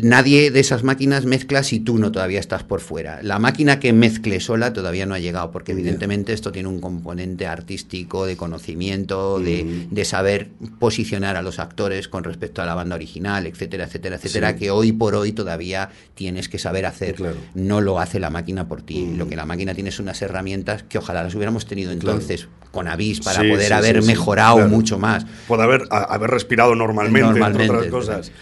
D: nadie de esas máquinas mezcla si tú no todavía estás por fuera. La máquina que mezcle sola todavía no ha llegado, porque evidentemente esto tiene un componente artístico, de conocimiento, de,
B: Mm.
D: de saber posicionar a los actores con respecto a la banda original, etcétera, etcétera, etcétera,
B: Sí.
D: que hoy por hoy todavía tienes que saber hacer.
B: Claro.
D: No lo hace la máquina por ti.
B: Mm.
D: Lo que la máquina tiene es unas herramientas que ojalá las hubiéramos tenido
B: Claro.
D: Con Avis para
B: Sí,
D: poder
B: sí,
D: haber
B: sí,
D: mejorado
B: claro.
D: mucho más.
B: Puede haber, a- haber respirado normalmente,
D: Normalmente,
B: entre otras cosas.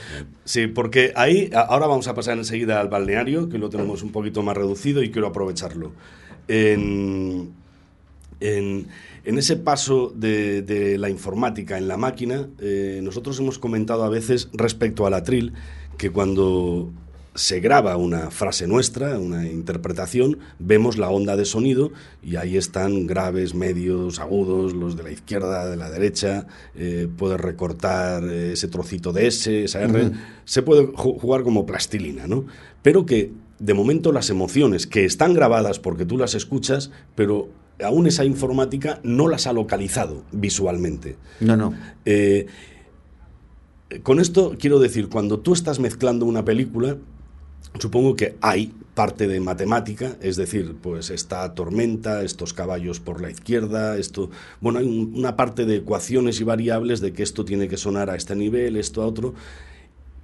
B: Sí, porque ahí, ahora vamos a pasar enseguida al balneario, que lo tenemos un poquito más reducido y quiero aprovecharlo. En, en, en ese paso de, de la informática en la máquina, eh, nosotros hemos comentado a veces respecto al atril que cuando se graba una frase nuestra, una interpretación, vemos la onda de sonido y ahí están graves, medios, agudos, los de la izquierda, de la derecha, eh, puedes recortar eh, ese trocito de S, esa R, se puede ju- jugar como plastilina, ¿no? Pero que de momento las emociones que están grabadas porque tú las escuchas, pero aún esa informática no las ha localizado visualmente.
D: No, no.
B: Eh, con esto quiero decir, cuando tú estás mezclando una película, supongo que hay parte de matemática, es decir, pues esta tormenta, estos caballos por la izquierda, esto, bueno, hay un- una parte de ecuaciones y variables de que esto tiene que sonar a este nivel, esto a otro,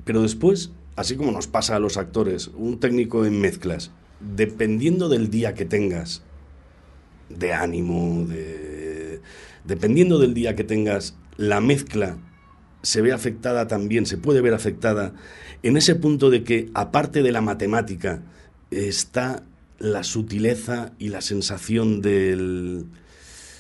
B: pero después, así como nos pasa a los actores, un técnico en mezclas, dependiendo del día que tengas, de ánimo, de, dependiendo del día que tengas, la mezcla se ve afectada también, se puede ver afectada en ese punto de que, aparte de la matemática, está la sutileza y la sensación del,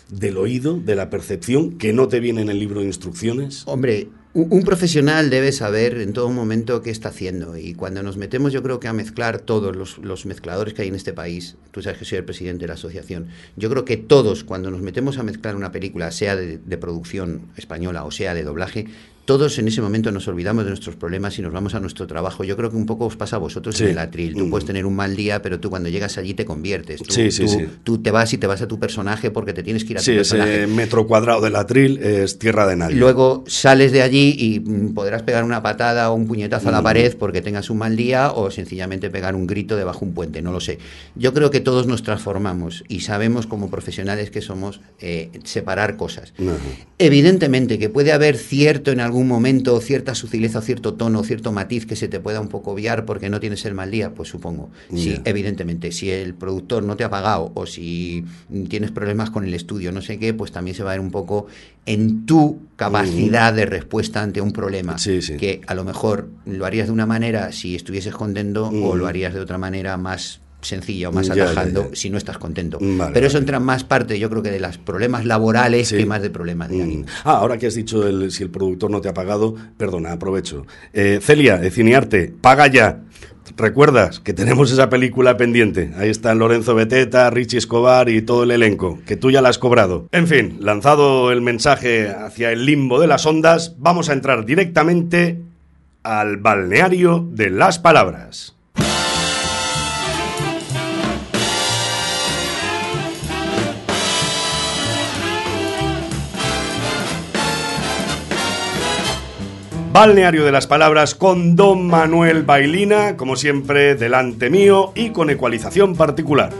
B: del oído, de la percepción, que no te viene en el libro de instrucciones.
D: Hombre, un, profesional debe saber en todo momento qué está haciendo y cuando nos metemos yo creo que a mezclar todos los, los mezcladores que hay en este país, tú sabes que soy el presidente de la asociación, yo creo que todos cuando nos metemos a mezclar una película, sea de producción española o sea de doblaje, todos en ese momento nos olvidamos de nuestros problemas y nos vamos a nuestro trabajo. Yo creo que un poco os pasa a vosotros
B: Sí.
D: en el atril. Tú
B: Mm.
D: puedes tener un mal día, pero tú cuando llegas allí te conviertes. Tú,
B: Sí, sí,
D: tú-
B: sí.
D: tú te vas y te vas a tu personaje porque te tienes que ir a tu
B: Sí,
D: personaje.
B: ese metro cuadrado del atril es tierra de nadie.
D: Luego sales de allí y mm, podrás pegar una patada o un puñetazo a la
B: Mm.
D: pared porque tengas un mal día o sencillamente pegar un grito debajo un puente, no lo sé. Yo creo que todos nos transformamos y sabemos como profesionales que somos eh, separar cosas. Evidentemente que puede haber cierto en algún momento, cierta sutileza, cierto tono, cierto matiz que se te pueda un poco obviar porque no tienes el mal día, pues supongo. Sí, evidentemente. Si el productor no te ha pagado o si mm, tienes problemas con el estudio, no sé qué, pues también se va a ver un poco en tu capacidad de respuesta ante un problema.
B: Sí, sí.
D: Que a lo mejor lo harías de una manera si estuvieses contento o
B: Mm.
D: lo harías de otra manera más sencilla o más
B: Ya, ya,
D: atajando
B: ya.
D: si no estás contento.
B: Vale,
D: Pero eso entra más parte, yo creo que de los problemas laborales
B: Sí.
D: que más de problemas de
B: Mm.
D: ánimo.
B: Ah, ahora que has dicho el- si el productor no te ha pagado, perdona, aprovecho. Eh, Celia, de Cinearte, paga ya. ¿Recuerdas que tenemos esa película pendiente? Ahí están Lorenzo Beteta, Richie Escobar y todo el elenco, que tú ya la has cobrado. En fin, lanzado el mensaje hacia el limbo de las ondas, vamos a entrar directamente al balneario de las palabras. Balneario de las Palabras con Don Manuel Bailina, como siempre, delante mío y con ecualización particular.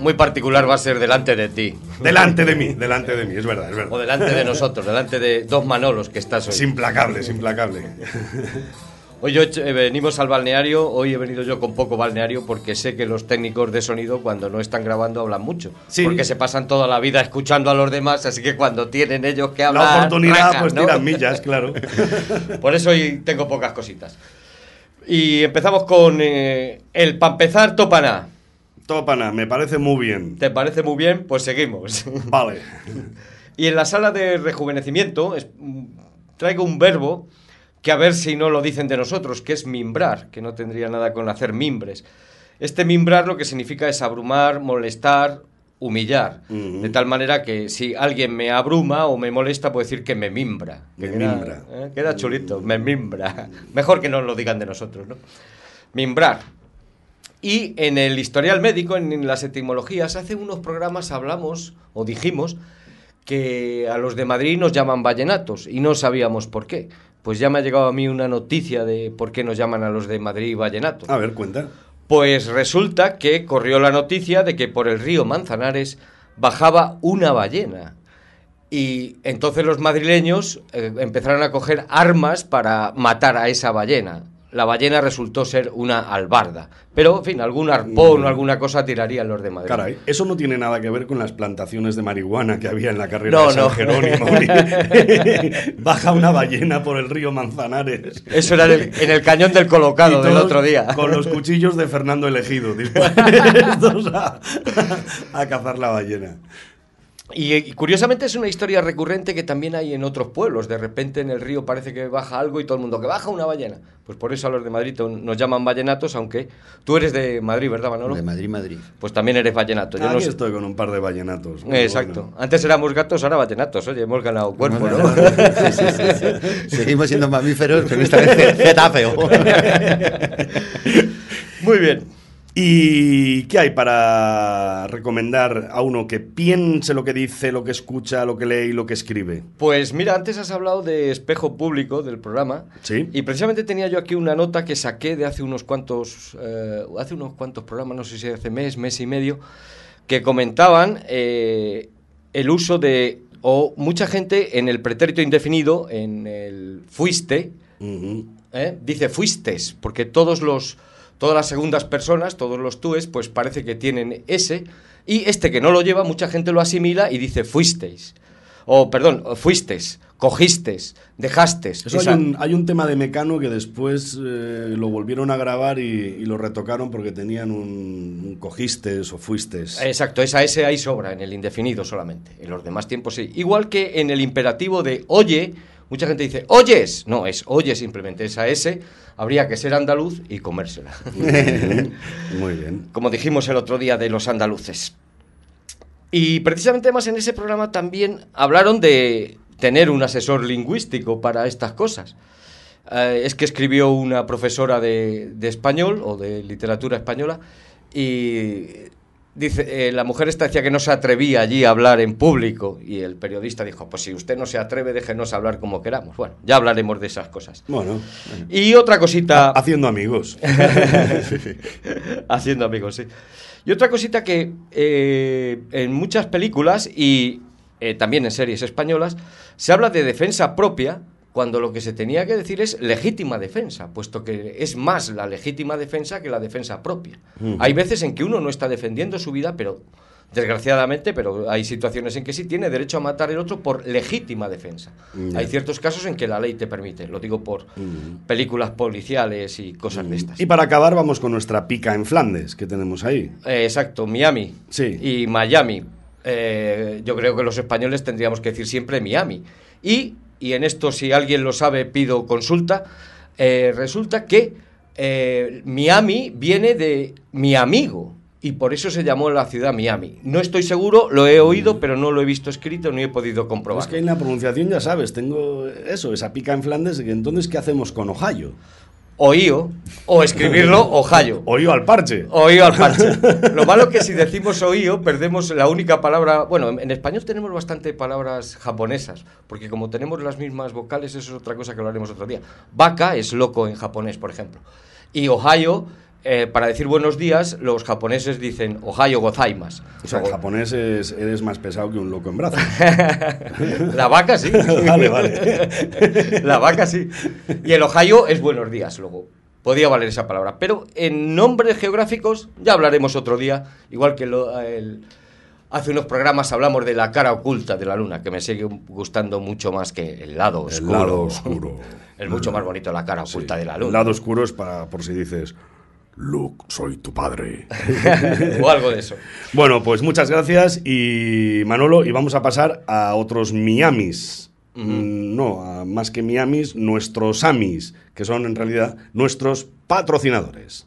C: Muy particular va a ser delante de ti.
B: Delante de mí, delante de mí, es verdad, es verdad.
C: O delante de nosotros, delante de dos Manolos que estás hoy.
B: Es implacable, es implacable.
C: Hoy yo, eh, venimos al balneario, hoy he venido yo con poco balneario porque sé que los técnicos de sonido cuando no están grabando hablan mucho.
B: Sí.
C: Porque se pasan toda la vida escuchando a los demás, así que cuando tienen ellos que hablar...
B: La oportunidad, pues
C: ¿no?
B: tiran millas, claro.
C: Por eso hoy tengo pocas cositas. Y empezamos con eh, el pa' empezar Topaná.
B: Topana, me parece muy bien.
C: ¿Te parece muy bien? Pues seguimos.
B: Vale.
C: Y en la sala de rejuvenecimiento es- mm, traigo un verbo que a ver si no lo dicen de nosotros, que es mimbrar, que no tendría nada con hacer mimbres. Este mimbrar lo que significa es abrumar, molestar, humillar. De tal manera que si alguien me abruma o me molesta, puedo decir que me mimbra.
B: Me
C: Que queda-
B: mimbra.
C: ¿eh? Queda chulito, me mimbra. Mejor que no lo digan de nosotros, ¿no? Mimbrar. Y en el historial médico, en, en las etimologías, hace unos programas hablamos o dijimos que a los de Madrid nos llaman vallenatos y no sabíamos por qué. Pues ya me ha llegado a mí una noticia de por qué nos llaman a los de Madrid vallenatos.
B: A ver, cuenta.
C: Pues resulta que corrió la noticia de que por el río Manzanares bajaba una ballena. Y entonces los madrileños eh, empezaron a coger armas para matar a esa ballena. La ballena resultó ser una albarda. Pero, en fin, algún arpón o alguna cosa tirarían los de Madrid.
B: Caray, eso no tiene nada que ver con las plantaciones de marihuana que había en la carrera
C: No,
B: de San
C: no.
B: Jerónimo. Baja una ballena por el río Manzanares.
C: Eso era en el, en el cañón del colocado del otro día.
B: Con los cuchillos de Fernando Elegido, dispuestos a, a cazar la ballena.
C: Y, y curiosamente es una historia recurrente que también hay en otros pueblos. De repente en el río parece que baja algo y todo el mundo que baja una ballena. Pues por eso a los de Madrid nos llaman vallenatos, aunque tú eres de Madrid, ¿verdad, Manolo?
D: De Madrid, Madrid.
C: Pues también eres vallenato. Yo no sé-
B: estoy con un par de vallenatos.
C: Exacto.
B: bueno.
C: Antes éramos gatos, ahora vallenatos. Oye, hemos ganado cuerpo, ¿no?
D: Sí, sí, sí, sí. Seguimos siendo mamíferos, pero esta vez cetáceo.
C: Muy bien.
B: ¿Y qué hay para recomendar a uno que piense lo que dice, lo que escucha, lo que lee y lo que escribe?
C: Pues mira, antes has hablado de espejo público del programa.
B: Sí.
C: Y precisamente tenía yo aquí una nota que saqué de hace unos cuantos, eh, hace unos cuantos programas, no sé si hace mes, mes y medio, que comentaban eh, el uso de, o mucha gente en el pretérito indefinido, en el fuiste. ¿eh? dice fuistes, porque todos los, todas las segundas personas, todos los túes, pues parece que tienen ese, y este que no lo lleva, mucha gente lo asimila y dice fuisteis. O, perdón, fuistes, cogistes, dejastes.
B: Eso
C: Esa-
B: hay, un, hay un tema de Mecano que después eh, lo volvieron a grabar y, y lo retocaron porque tenían un, un cogistes o fuistes.
C: Exacto, esa S ahí sobra, en el indefinido solamente. En los demás tiempos sí. Igual que en el imperativo de oye, mucha gente dice oyes. No, es oye simplemente. Esa S habría que ser andaluz y comérsela.
B: Muy bien.
C: Como dijimos el otro día de los andaluces. Y precisamente más en ese programa también hablaron de tener un asesor lingüístico para estas cosas. Eh, es que escribió una profesora de, de español o de literatura española y dice, eh, la mujer esta decía que no se atrevía allí a hablar en público y el periodista dijo, pues si usted no se atreve, déjenos hablar como queramos. Bueno, ya hablaremos de esas cosas.
B: Bueno,
C: Y otra cosita...
B: haciendo amigos.
C: Haciendo amigos, sí. Y otra cosita que eh, en muchas películas y eh, también en series españolas se habla de defensa propia cuando lo que se tenía que decir es legítima defensa, puesto que es más la legítima defensa que la defensa propia. Hay veces en que uno no está defendiendo su vida, pero desgraciadamente, pero hay situaciones en que sí tiene derecho a matar el otro por legítima defensa. Hay ciertos casos en que la ley te permite, lo digo por películas policiales y cosas de estas.
B: Y para acabar vamos con nuestra pica en Flandes que tenemos ahí.
C: Eh, exacto, Miami
B: Sí.
C: y Miami. Eh, yo creo que los españoles tendríamos que decir siempre Miami. Y, y en esto, si alguien lo sabe, pido consulta. Eh, resulta que eh, Miami viene de mi amigo y por eso se llamó la ciudad Miami. No estoy seguro, lo he oído, pero no lo he visto escrito ni he podido comprobar.
B: Es que en la pronunciación ya sabes, tengo eso, esa pica en Flandes, entonces ¿qué hacemos con Ohio?
C: Oío, o escribirlo Ohio.
B: Oío al parche.
C: Oío al parche. Lo malo es que si decimos oío, perdemos la única palabra. Bueno, en, en español tenemos bastante palabras japonesas, porque como tenemos las mismas vocales, eso es otra cosa que hablaremos otro día. Vaca es loco en japonés, por ejemplo. Y Ohio, eh, para decir buenos días, los japoneses dicen Ohio gozaimas.
B: O sea, en japonés es- eres más pesado que un loco en brazos.
C: La vaca sí.
B: Vale, vale.
C: La vaca sí. Y el Ohio es buenos días, luego. Podía valer esa palabra. Pero en nombres geográficos ya hablaremos otro día. Igual que lo- el- hace unos programas hablamos de la cara oculta de la luna, que me sigue gustando mucho más que el lado
B: El
C: oscuro.
B: lado oscuro.
C: Es mucho más bonito la cara oculta de la
B: El
C: luna.
B: lado oscuro es para, por si dices, Luke, soy tu padre.
C: o algo de eso.
B: Bueno, pues muchas gracias y Manolo, y vamos a pasar a otros Miamis. Mm, No, a más que Miamis, nuestros Amis, que son en realidad nuestros patrocinadores.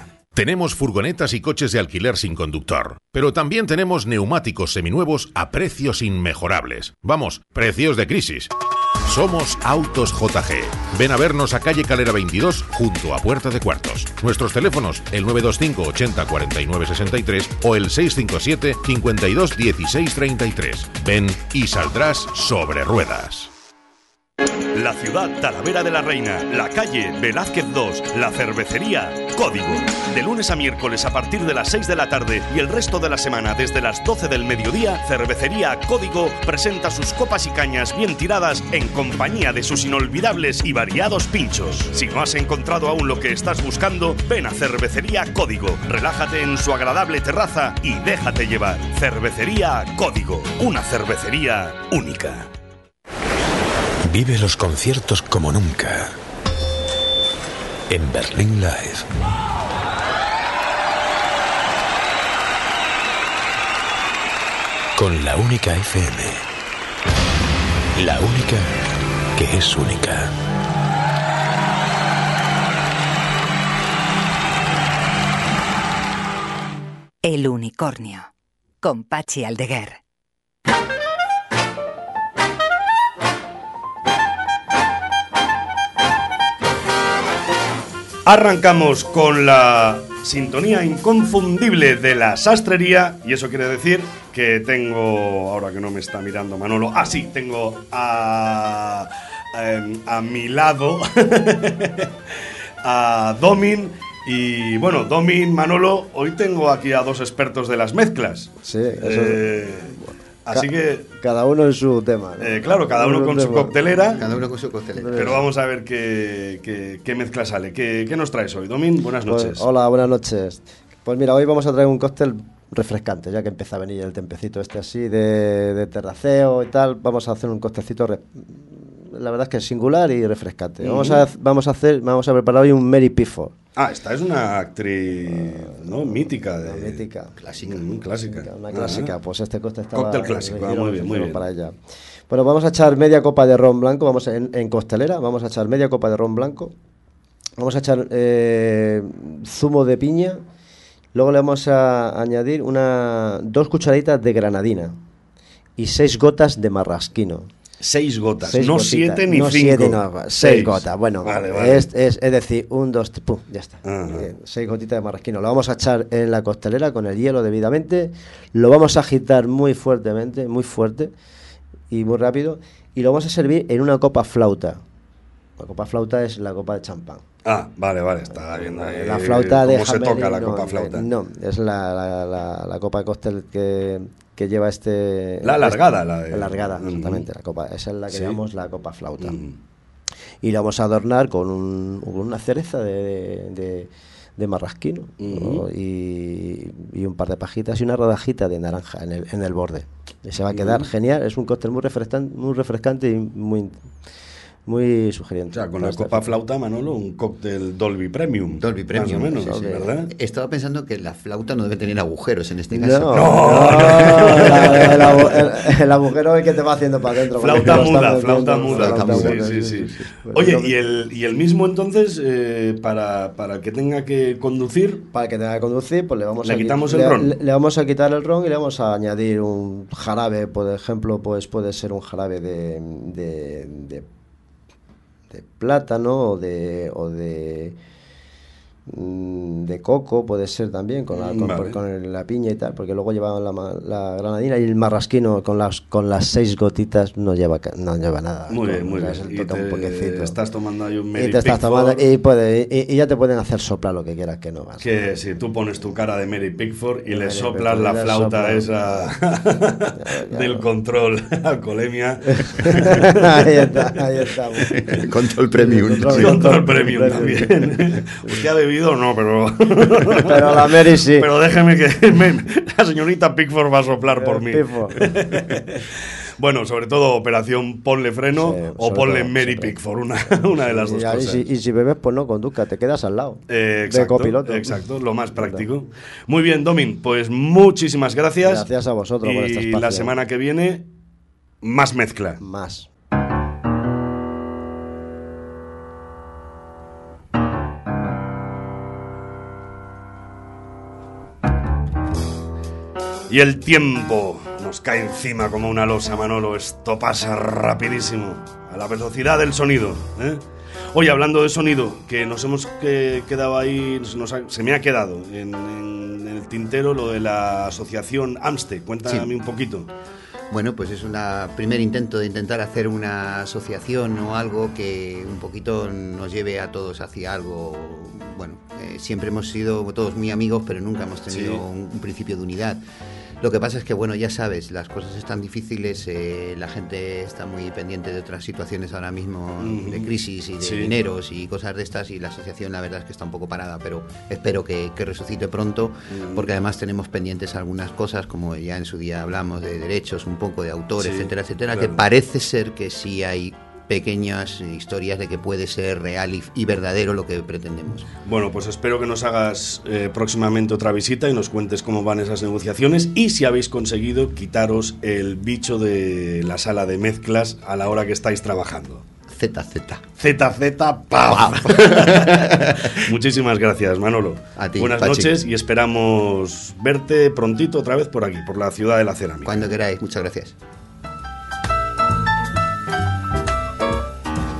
E: Tenemos furgonetas y coches de alquiler sin conductor, pero también tenemos neumáticos seminuevos a precios inmejorables. Vamos, precios de crisis. Somos Autos JG. Ven a vernos a calle Calera 22 junto a Puerta de Cuartos. Nuestros teléfonos el 925 80 49 63 o el 657 52 16 33. Ven y saldrás sobre ruedas.
H: La ciudad Talavera de la Reina, la calle Velázquez 2, la cervecería Código. De lunes a miércoles a partir de las 6 de la tarde y el resto de la semana desde las 12 del mediodía, Cervecería Código presenta sus copas y cañas bien tiradas en compañía de sus inolvidables y variados pinchos. Si no has encontrado aún lo que estás buscando, ven a Cervecería Código. Relájate en su agradable terraza y déjate llevar. Cervecería Código, una cervecería única.
F: Vive los conciertos como nunca. En Berlín Live. Con la única FM. La única que es única.
A: El unicornio. Con Pachi Aldeguer.
B: Arrancamos con la sintonía inconfundible de la sastrería y eso quiere decir que tengo, ahora que no me está mirando Manolo, ah sí, tengo a, em, a mi lado a Domin y bueno, Domin, Manolo, hoy tengo aquí a dos expertos de las mezclas.
I: Sí, eso
B: Eh, así
I: Ca-
B: que,
I: Cada uno en su tema. ¿no?
B: eh, claro, cada uno con su
I: tema.
B: coctelera.
D: Cada uno con su costelera.
B: Pero vamos a ver qué, qué- qué mezcla sale. ¿Qué, qué nos traes hoy? Domin, buenas
I: Pues,
B: noches.
I: hola, buenas noches. Pues mira, hoy vamos a traer un cóctel refrescante, ya que empieza a venir el tempecito este así de, de terraceo y tal. Vamos a hacer un cóctelcito, re- la verdad es que es singular y refrescante. Vamos, a, vamos a hacer, vamos a preparar hoy un Mary Pifford.
B: Ah, esta es una actriz ¿no? mítica. De,
I: Una mítica.
B: Clásica. clásica.
I: Una clásica,
B: Ah.
I: pues este cóctel estaba
B: Cóctel clásico, ah, muy bien, muy bien.
I: para ella. Bueno, vamos a echar media copa de ron blanco, vamos en, en costelera, vamos a echar media copa de ron blanco, vamos a echar eh, zumo de piña, luego le vamos a añadir una dos cucharaditas de granadina y seis gotas de marrasquino.
B: Seis gotas,
I: Seis
B: no
I: gotitas.
B: siete ni
I: no
B: cinco.
I: siete, no, seis, gotas. Bueno,
B: Vale, vale.
I: Es, es, es decir, un, dos, pum, ya está. Bien, seis gotitas de marrasquino. Lo vamos a echar en la costelera con el hielo debidamente. Lo vamos a agitar muy fuertemente, muy fuerte y muy rápido. Y lo vamos a servir en una copa flauta. La copa flauta es la copa de champán.
B: Ah, vale, vale, está viendo ahí
I: La flauta de
B: cómo se toca la
I: no,
B: copa
I: eh,
B: flauta.
I: No, es la, la, la- la copa cóctel que, que lleva este...
B: La alargada, la de-
I: La alargada,
B: Mm.
I: exactamente. La copa, esa es la que
B: Sí.
I: llamamos la copa flauta.
B: Mm.
I: Y la vamos a adornar con, un- con una cereza de, de- de marrasquino ¿no? y, y un par de pajitas y una rodajita de naranja en el, en el borde. Y se va a quedar genial. Es un cóctel muy refrescante, muy refrescante y muy, muy sugeriente.
B: O sea, con la copa flauta, Manolo, un cóctel Dolby Premium.
D: Dolby Premium.
B: Más o menos,
D: sí, sí.
B: ¿verdad?
D: Estaba pensando que la flauta no debe tener agujeros en este
I: No,
D: caso.
I: no, el, agu- el- el agujero es que te va haciendo para adentro.
B: Flauta muda, flauta muda.
I: flauta
B: Sí,
I: muda,
B: sí, sí. Oye, y el, y el mismo entonces, eh, para, para el que tenga que conducir,
I: Para que tenga que conducir, pues le vamos
B: ¿Le
I: a qui-
B: quitamos el
I: le-
B: ron?
I: Le, le vamos a quitar el ron y le vamos a añadir un jarabe, por ejemplo, pues puede ser un jarabe de, de, de, de plátano o de, o de de coco puede ser también con la, con,
B: Vale.
I: con el- la piña y tal porque luego llevaban la, ma- la granadina y el marrasquino con las con las seis gotitas no lleva no lleva nada
B: muy bien, muy bien. Y
I: un
B: te estás tomando ahí un
I: y
B: Mary
I: te estás tomando y, puede, y, y ya te pueden hacer soplar lo que quieras que no vas
B: Que si tú pones tu cara de Mary Pickford y le
I: Mary
B: soplas
I: Pickford,
B: la
I: y
B: flauta
I: soplas.
B: esa del control alcoholemia.
I: ahí está, ahí estamos.
D: Control Premium.
I: Control-
B: Control premium también. ¿Usted ha bebido? No, pero.
I: Pero la Mary sí.
B: Pero déjeme que me- la señorita Pickford va a soplar por mí. Bueno, sobre todo operación ponle freno
I: Sí,
B: o ponle
I: todo,
B: Mary Pickford, una, una de las dos
I: Y,
B: cosas.
I: si, y si bebes, pues no conduzca, te quedas al lado.
B: Eh,
I: de
B: exacto,
I: copiloto.
B: exacto, lo más práctico. Muy bien, Domin, pues muchísimas gracias.
I: Gracias a vosotros
B: y
I: por este espacio.
B: la semana que viene, más mezcla.
I: Más.
B: Y el tiempo nos cae encima como una losa, Manolo. Esto pasa rapidísimo, a la velocidad del sonido. ¿eh? Oye, hablando de sonido, que nos hemos que- quedado ahí, se nos ha- se me ha quedado en, en el tintero lo de la asociación AMSTE. Cuéntame
D: Sí.
B: un poquito.
D: Bueno, pues es un primer intento de intentar hacer una asociación o algo que un poquito nos lleve a todos hacia algo. Bueno, eh, siempre hemos sido todos muy amigos, pero nunca hemos tenido
B: Sí.
D: un, un principio de unidad. Lo que pasa es que, bueno, ya sabes, las cosas están difíciles, eh, la gente está muy pendiente de otras situaciones ahora mismo de crisis y de
B: Sí.
D: dineros y cosas de estas, y la asociación la verdad es que está un poco parada, pero espero que, que resucite pronto, porque además tenemos pendientes algunas cosas, como ya en su día hablamos de derechos, un poco de autor,
B: Sí,
D: etcétera, etcétera,
B: claro.
D: que parece ser que sí hay pequeñas historias de que puede ser real y, y verdadero lo que pretendemos.
B: Bueno, pues espero que nos hagas eh, próximamente otra visita y nos cuentes cómo van esas negociaciones y si habéis conseguido quitaros el bicho de la sala de mezclas a la hora que estáis trabajando.
D: ZZ.
B: ZZ, ¡pam! Muchísimas gracias, Manolo.
D: A ti,
B: Buenas
D: Pachi.
B: noches y esperamos verte prontito otra vez por aquí, por la ciudad de la cerámica.
D: Cuando queráis, muchas gracias.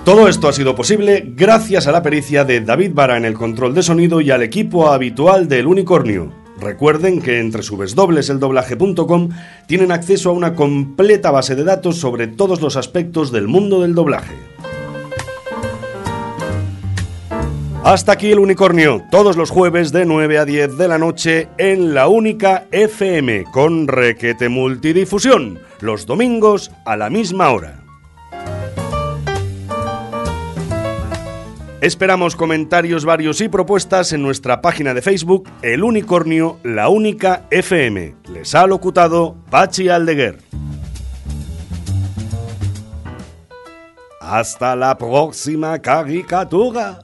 B: Todo esto ha sido posible gracias a la pericia de David Vara en el control de sonido y al equipo habitual del Unicornio. Recuerden que entre subesdobleseldoblaje.com tienen acceso a una completa base de datos sobre todos los aspectos del mundo del doblaje. Hasta aquí el Unicornio, todos los jueves de 9 a 10 de la noche en la única FM con requete multidifusión, los domingos a la misma hora. Esperamos comentarios varios y propuestas en nuestra página de Facebook El Unicornio, la única FM. Les ha locutado Pachi Aldeguer. Hasta la próxima caricatura.